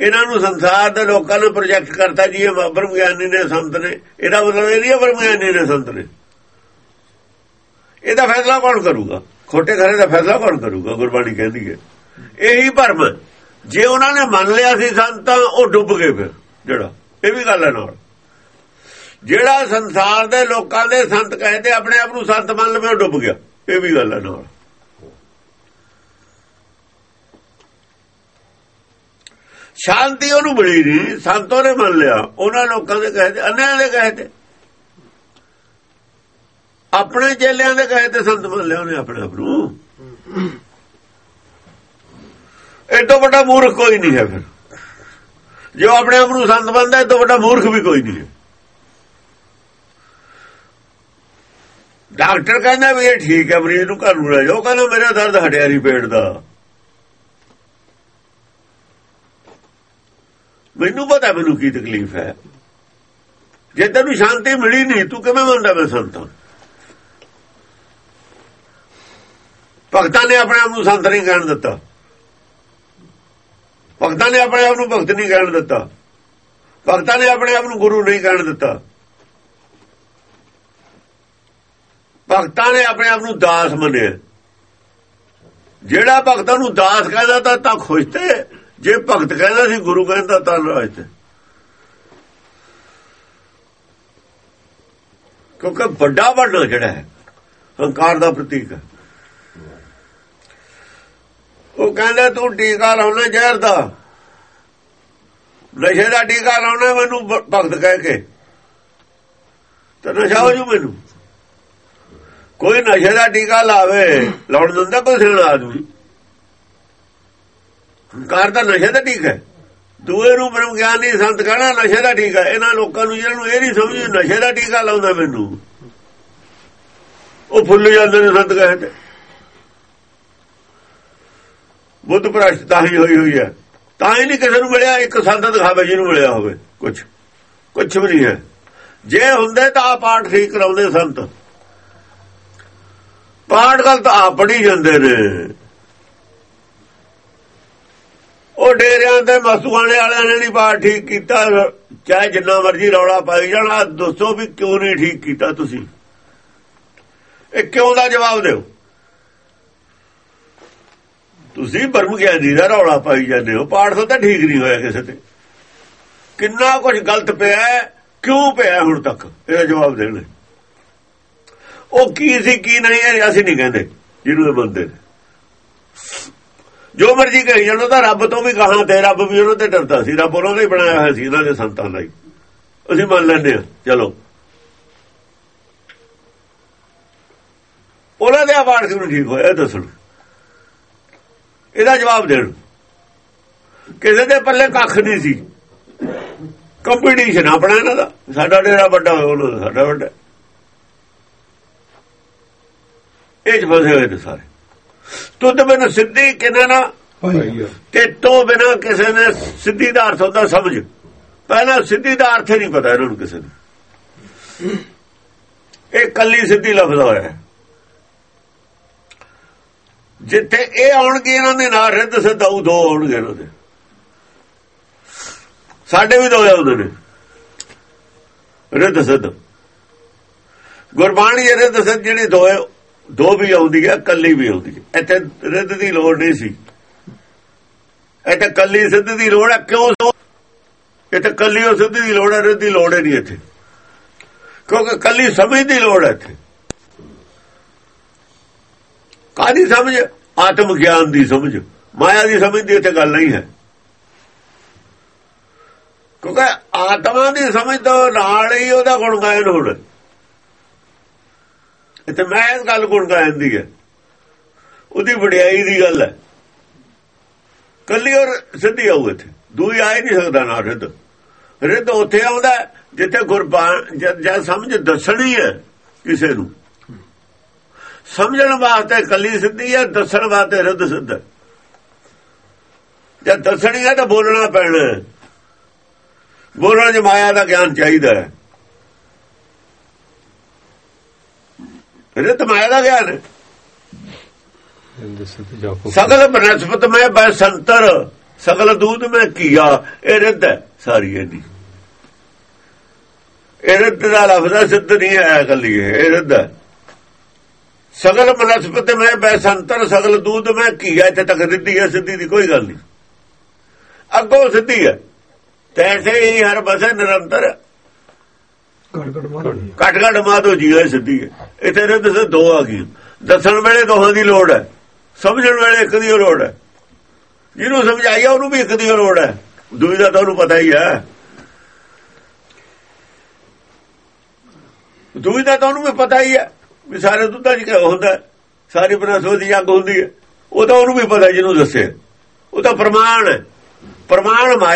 ਇਹਨਾਂ ਨੂੰ ਸੰਸਾਰ ਦੇ ਲੋਕਾਂ ਨੂੰ ਪ੍ਰੋਜੈਕਟ ਕਰਤਾ ਜੀ, ਇਹ ਬ੍ਰਹਮ ਗਿਆਨੀ ਨੇ, ਸੰਤ ਨੇ। ਇਹਦਾ ਮਤਲਬ ਇਹ ਨਹੀਂ ਹੈ ਬ੍ਰਹਮ ਗਿਆਨੀ ਨੇ, ਸੰਤ ਨੇ। ਇਹਦਾ ਫੈਸਲਾ ਕੌਣ ਕਰੂਗਾ? ਖੋਟੇ ਖਰੇ ਦਾ ਫੈਸਲਾ ਕੌਣ ਕਰੂਗਾ, ਗੁਰਬਾਣੀ ਕਹਿੰਦੀ ਹੈ। ਇਹੀ ਭਰਮ ਜੇ ਉਹਨਾਂ ਨੇ ਮੰਨ ਲਿਆ ਸੀ ਸੰਤ, ਤਾਂ ਉਹ ਡੁੱਬ ਗਏ ਫਿਰ, ਜਿਹੜਾ। ਇਹ ਵੀ ਗੱਲ ਹੈ ਨਾਲ। ਜਿਹੜਾ ਸੰਸਾਰ ਦੇ ਲੋਕਾਂ ਦੇ ਸੰਤ ਕਹਿੰਦੇ ਆਪਣੇ ਆਪ ਨੂੰ ਸੰਤ ਮੰਨ ਲਵੇ, ਉਹ ਡੁੱਬ ਗਿਆ। ਇਹ ਵੀ ਗੱਲ ਹੈ ਨਾਲ। ਸ਼ਾਂਤੀ ਉਹਨੂੰ ਮਿਲੀ ਨਹੀਂ ਸੰਤੋਂ ਨੇ ਮੰਨ ਲਿਆ। ਉਹਨਾਂ ਲੋਕਾਂ ਦੇ ਕਹੇ ਤੇ, ਅੰਨਿਆਂ ਦੇ ਕਹੇ ਤੇ। ਆਪਣੇ ਚੇਲਿਆਂ ਦੇ ਕਹੇ ਤੇ ਸੰਤ ਮੰਨ ਲਿਆ ਉਹਨੇ ਆਪਣੇ ਆਪ ਨੂੰ। ਐਡੋ ਵੱਡਾ ਮੂਰਖ ਕੋਈ ਨਹੀਂ ਹੈ ਫਿਰ। ਜੋ ਆਪਣੇ ਆਪ ਨੂੰ ਸੰਤ ਮੰਨਦਾ ਐਡੋ ਵੱਡਾ ਮੂਰਖ ਵੀ ਕੋਈ ਨਹੀਂ ਹੈ। ਡਾਕਟਰ ਕਹਿੰਦਾ ਵੀ ਇਹ ਠੀਕ ਹੈ, ਮਰੀਜ਼ ਨੂੰ ਘਰ ਨੂੰ ਲੈ ਜਾਓ। ਕਹਿੰਦਾ, ਮੇਰਾ ਦਰਦ ਹਟਿਆ ਨਹੀਂ ਪੇਟ ਦਾ। ਮੈਨੂੰ ਪਤਾ ਮੈਨੂੰ ਕੀ ਤਕਲੀਫ ਹੈ। ਜੇ ਤੈਨੂੰ ਸ਼ਾਂਤੀ ਮਿਲੀ ਨਹੀਂ, ਤੂੰ ਕਿਵੇਂ ਮੰਨਦਾ ਮੈਂ ਸੰਤਾਂ ਭਗਤਾਂ ਨੇ ਆਪਣੇ ਆਪ ਨੂੰ ਸੰਤ ਨਹੀਂ ਕਹਿਣ ਦਿੱਤਾ। ਭਗਤਾਂ ਨੇ ਆਪਣੇ ਆਪ ਨੂੰ ਭਗਤ ਨਹੀਂ ਕਹਿਣ ਦਿੱਤਾ। ਭਗਤਾਂ ਨੇ ਆਪਣੇ ਆਪ ਨੂੰ ਗੁਰੂ ਨਹੀਂ ਕਹਿਣ ਦਿੱਤਾ। ਭਗਤਾਂ ਨੇ ਆਪਣੇ ਆਪ ਨੂੰ ਦਾਸ ਮੰਨਿਆ। ਜਿਹੜਾ ਭਗਤਾਂ ਨੂੰ ਦਾਸ ਕਹਿੰਦਾ ਤਾਂ ਤਾਂ ਖੁਸ਼ ਤੇ। ਜੇ ਭਗਤ ਕਹਿੰਦਾ ਸੀ, ਗੁਰੂ ਕਹਿੰਦਾ ਤਾਂ ਨਾਰਾਜ਼ ਤੇ। ਕਿਉਂਕਿ ਵੱਡਾ ਵੱਡਾ ਜਿਹੜਾ ਹੈ? ਹੰਕਾਰ ਦਾ ਪ੍ਰਤੀਕ ਹੈ। ਉਹ ਕਹਿੰਦਾ, ਤੂੰ ਟੀਕਾ ਲਾਉਣਾ ਜ਼ਹਿਰ ਦਾ। ਨਸ਼ੇ ਦਾ ਟੀਕਾ ਲਾਉਣਾ ਮੈਨੂੰ ਭਗਤ ਕਹਿ ਕੇ। ਤੇ ਨਸ਼ਾ ਹੋ ਜੂ ਮੈਨੂੰ। ਕੋਈ ਨਸ਼ੇ ਦਾ ਟੀਕਾ ਲਾਵੇ, ਲਾਉਣ ਦਿੰਦਾ ਕੋਈ ਸਿਆਣਾ ਆਦਮੀ ਹੰਕਾਰ ਦਾ ਨਸ਼ੇ ਦਾ ਟੀਕਾ ਹੈ। ਦੂਏ ਨੂੰ ਬ੍ਰਹਮ ਗਿਆਨੀ ਸੰਤ ਕਹਿਣਾ ਨਸ਼ੇ ਦਾ ਠੀਕ ਹੈ। ਇਹਨਾਂ ਲੋਕਾਂ ਨੂੰ, ਜਿਹਨਾਂ ਨੂੰ ਇਹ ਨਹੀਂ ਸਮਝ, ਨਸ਼ੇ ਦਾ ਟੀਕਾ ਲਾਉਂਦਾ ਮੈਨੂੰ। ਉਹ ਫੁੱਲ ਜਾਂਦੇ ਨੇ ਸੰਤ ਕਹੇ ਤੇ। ਬੁੱਧ ਭ੍ਰਸ਼ਟ ਤਾਂ ਹੀ ਹੋਈ ਹੋਈ ਹੈ। ਤਾਂ ਹੀ ਨਹੀਂ ਕਿਸੇ ਨੂੰ ਮਿਲਿਆ, ਇੱਕ ਸੰਤ ਦਿਖਾਵੇ ਜਿਹਨੂੰ ਮਿਲਿਆ ਹੋਵੇ। ਕੁਝ ਕੁਝ ਵੀ ਨਹੀਂ ਹੈ। ਜੇ ਹੁੰਦੇ ਤਾਂ ਆ ਪਾਠ ਠੀਕ ਕਰਾਉਂਦੇ ਸੰਤ। ਪਾਠ ਗਲਤ ਆ ਪੜੀ ਜਾਂਦੇ ਨੇ। ਉਹ ਡੇਰਿਆਂ ਦੇ ਮਸਤੂਆਣੇ ਵਾਲਿਆਂ ਨੇ ਨਹੀਂ ਪਾਠ ਠੀਕ ਕੀਤਾ। ਚਾਹੇ ਜਿੰਨਾ ਮਰਜ਼ੀ ਰੌਲਾ ਪਾਈ ਜਾਣਾ ਦੱਸੋ ਵੀ ਕਿਉਂ ਨਹੀਂ ਠੀਕ ਕੀਤਾ ਤੁਸੀਂ? ਇਹ ਕਿਉਂ ਦਾ ਜਵਾਬ ਦਿਓ? ਤੁਸੀਂ ਬਰਮ ਗਿਆਨੀ ਦਾ ਰੌਲਾ ਪਾਈ ਜਾਂਦੇ ਹੋ। ਪਾਠ ਤੋਂ ਤਾਂ ਠੀਕ ਨਹੀਂ ਹੋਇਆ ਕਿਸੇ ਤੇ। ਕਿੰਨਾ ਕੁਝ ਗਲਤ ਪਿਆ ਕਿਉਂ ਪਿਆ ਹੁਣ ਤੱਕ? ਇਹਦਾ ਜਵਾਬ ਦੇਣ। ਉਹ ਕੀ ਸੀ, ਕੀ ਨਹੀਂ ਹੈ ਅਸੀਂ ਨਹੀਂ ਕਹਿੰਦੇ। ਜਿਹਨੂੰ ਇਹ ਮੰਨਦੇ ਨੇ। ਜੋ ਮਰਜ਼ੀ ਕਹੀ ਜਾਣੋ ਤਾਂ ਰੱਬ ਤੋਂ ਵੀ ਕਹਾਂ ਤੇ ਰੱਬ ਵੀ ਉਹਨਾਂ ਤੇ ਡਰਦਾ ਸੀ। ਰੱਬ ਉਹਨਾਂ ਦਾ ਹੀ ਬਣਾਇਆ ਹੋਇਆ ਸੀ, ਇਹਨਾਂ ਦੇ ਸੰਤਾਂ ਦਾ ਹੀ। ਅਸੀਂ ਮੰਨ ਲੈਂਦੇ ਹਾਂ, ਚਲੋ। ਉਹਨਾਂ ਦੇ ਆਵਾਜ਼ ਕਿਉਂ ਠੀਕ ਹੋਇਆ ਇਹ ਦੱਸਣ। ਇਹਦਾ ਜਵਾਬ ਦੇਣ। ਕਿਸੇ ਦੇ ਪੱਲੇ ਕੱਖ ਨਹੀਂ ਸੀ। ਕੰਪੀਟੀਸ਼ਨ ਆਪਣਾ ਇਹਨਾਂ ਦਾ। ਸਾਡਾ ਡੇਰਾ ਵੱਡਾ ਹੋਇਆ, ਉਹਨਾਂ ਦਾ ਸਾਡਾ ਵੱਡਾ। ਇਹ ਚ ਫਸੇ ਹੋਏ ਨੇ ਸਾਰੇ। ਤੁਧ ਮੈਨੂੰ ਸਿੱਧੀ ਕਿਨਾਂ ਨਾ। ਤੇ ਤੋਂ ਬਿਨਾ ਕਿਸੇ ਨੇ ਸਿੱਧੀ ਦਾ ਅਰਥ ਹੁੰਦਾ ਸਮਝ। ਪਹਿਲਾਂ ਸਿੱਧੀ ਦਾ ਅਰਥ ਹੀ ਨਹੀਂ ਪਤਾ ਇਹਨਾਂ ਨੂੰ ਕਿਸੇ ਨੂੰ। ਇਹ ਕੱਲੀ ਸਿੱਧੀ ਲਫ਼ਜ਼ ਹੋਇਆ। ਜਿੱਥੇ ਇਹ ਆਉਣਗੇ ਇਹਨਾਂ ਦੇ ਨਾਲ ਰਿੱਧ ਸਿੱਧਾਉ ਦੋ ਆਉਣਗੇ ਇਹਨਾਂ ਦੇ। ਸਾਡੇ ਵੀ ਦੋ ਆਉਂਦੇ ਨੇ ਰਿੱਧ ਸਿੱਧ। ਗੁਰਬਾਣੀ ਰਿੱਧ ਸਿੱਧ ਜਿਹੜੇ ਦੋ ਹੈ, ਦੋ ਵੀ ਆਉਂਦੀ ਹੈ ਕੱਲੀ ਵੀ ਆਉਂਦੀ ਹੈ। ਇੱਥੇ ਰਿੱਧ ਦੀ ਲੋੜ ਨਹੀਂ ਸੀ। ਇੱਥੇ ਤਾਂ ਕੱਲੀ ਸਿੱਧ ਦੀ ਲੋੜ ਹੈ, ਕਿਉਂ ਸੋ- ਇਹ ਕੱਲੀ ਉਹ ਸਿੱਧ ਦੀ ਲੋੜ ਹੈ, ਰਿੱਧ ਦੀ ਲੋੜ ਹੀ ਨਹੀਂ ਇੱਥੇ। ਕਿਉਂਕਿ ਕੱਲੀ ਸਮਝ ਦੀ ਲੋੜ ਹੈ ਇੱਥੇ। ਕਾਦੀ ਸਮਝ? ਆਤਮ ਗਿਆਨ ਦੀ ਸਮਝ। ਮਾਇਆ ਦੀ ਸਮਝ ਦੀ ਇੱਥੇ ਗੱਲ ਨਹੀਂ ਹੈ। ਕਿਉਂਕਿ ਆਤਮਾ ਦੀ ਸਮਝ ਤੋਂ ਨਾਲ ਹੀ ਉਹਦਾ ਗੁਣ ਗਾਇਨ ਹੋਣਾ। ਇੱਥੇ ਮੈਂ ਇਸ ਗੱਲ ਗੁਣ ਗਾਇਨ ਦੀ ਹੈ ਉਹਦੀ ਵਡਿਆਈ ਦੀ ਗੱਲ ਹੈ। ਕੱਲੀ ਔਰ ਸਿੱਧੀ ਆਉ ਇੱਥੇ। ਦੂਈ ਆ ਹੀ ਨਹੀਂ ਸਕਦਾ ਨਾ ਰਿੱਧ। ਰਿੱਧ ਉੱਥੇ ਆਉਂਦਾ ਜਿੱਥੇ ਗੁਰਬਾਣ ਜਦ ਸਮਝ ਦੱਸਣੀ ਹੈ ਕਿਸੇ ਨੂੰ। ਸਮਝਣ ਵਾਸਤੇ ਕੱਲੀ ਸਿੱਧੀ ਹੈ, ਦੱਸਣ ਵਾਸਤੇ ਰਿੱਧ ਸਿੱਧ ਹੈ। ਜਦ ਦੱਸਣੀ ਹੈ ਤਾਂ ਬੋਲਣਾ ਪੈਣਾ ਬੋਲਣ 'ਚ ਮਾਇਆ ਦਾ ਗਿਆਨ ਚਾਹੀਦਾ ਹੈ। ਰਿੱਧ ਮਾਇਆ ਦਾ ਗਿਆਨ। ਹੈ ਸਗਲ ਬਨਸਪਤ ਮੈਂ ਬਸੰਤਰ ਸਗਲ ਦੂਧ ਮੈਂ ਕੀਆ। ਇਹ ਰਿੱਧ ਹੈ ਸਾਰੀ ਇਹਦੀ ਇਹ ਰਿੱਧ ਦਾ ਲਫ਼ਜ਼ ਸਿੱਧ ਨਹੀਂ ਆਇਆ ਕੱਲੀ ਇਹ ਰਿੱਧ ਹੈ। ਸਗਲ ਬਨਸਪਤ ਮੈਂ ਬਸੰਤਰ ਸਗਲ ਦੂਧ ਮੈਂ ਕੀਆ। ਇੱਥੇ ਤੱਕ ਰਿੱਧੀ ਹੈ ਸਿੱਧੀ ਦੀ ਕੋਈ ਗੱਲ ਨਹੀਂ। ਅੱਗੋਂ ਸਿੱਧੀ ਹੈ। ਤੈਸੇ ਹੀ ਹਰ ਬਸੇ ਨਿਰੰਤਰ। ਘੜ ਘੜ ਮਾਰ। ਘਟ ਘਟ ਮਾਦੋ ਜੀਵੇ ਸਿੱਧੀ। ਹੈ ਇੱਥੇ ਰਿੱਧ ਸੇ ਦੋ ਆ ਗਈ ਦੱਸਣ ਵੇਲੇ ਦੋਹਾਂ ਦੀ ਲੋੜ ਹੈ। ਸਮਝਣ ਵੇਲੇ ਇੱਕ ਦੀ ਲੋੜ ਹੈ। ਜਿਹਨੂੰ ਸਮਝਾਈਆ ਉਹਨੂੰ ਵੀ ਇੱਕ ਦੀ ਲੋੜ ਹੈ। ਦੂਜੀ ਦਾ ਤਾਂ ਉਹਨੂੰ ਪਤਾ ਹੀ ਹੈ। ਦੂਜੀ ਦਾ ਤਾਂ ਉਹਨੂੰ ਵੀ ਪਤਾ ਹੀ ਹੈ ਵੀ ਸਾਰੇ ਦੁੱਧਾਂ 'ਚ ਕਿਆ ਹੁੰਦਾ ਸਾਰੀ ਬਨਸਪਤੀ ਦੀ ਅੱਗ ਹੁੰਦੀ ਹੈ। ਉਹ ਤਾਂ ਉਹਨੂੰ ਵੀ ਪਤਾ ਜਿਹਨੂੰ ਦੱਸੇ ਉਹ ਤਾਂ ਪ੍ਰਮਾਣ ਹੈ। ਪ੍ਰਮਾਣ ਮਾਇਆ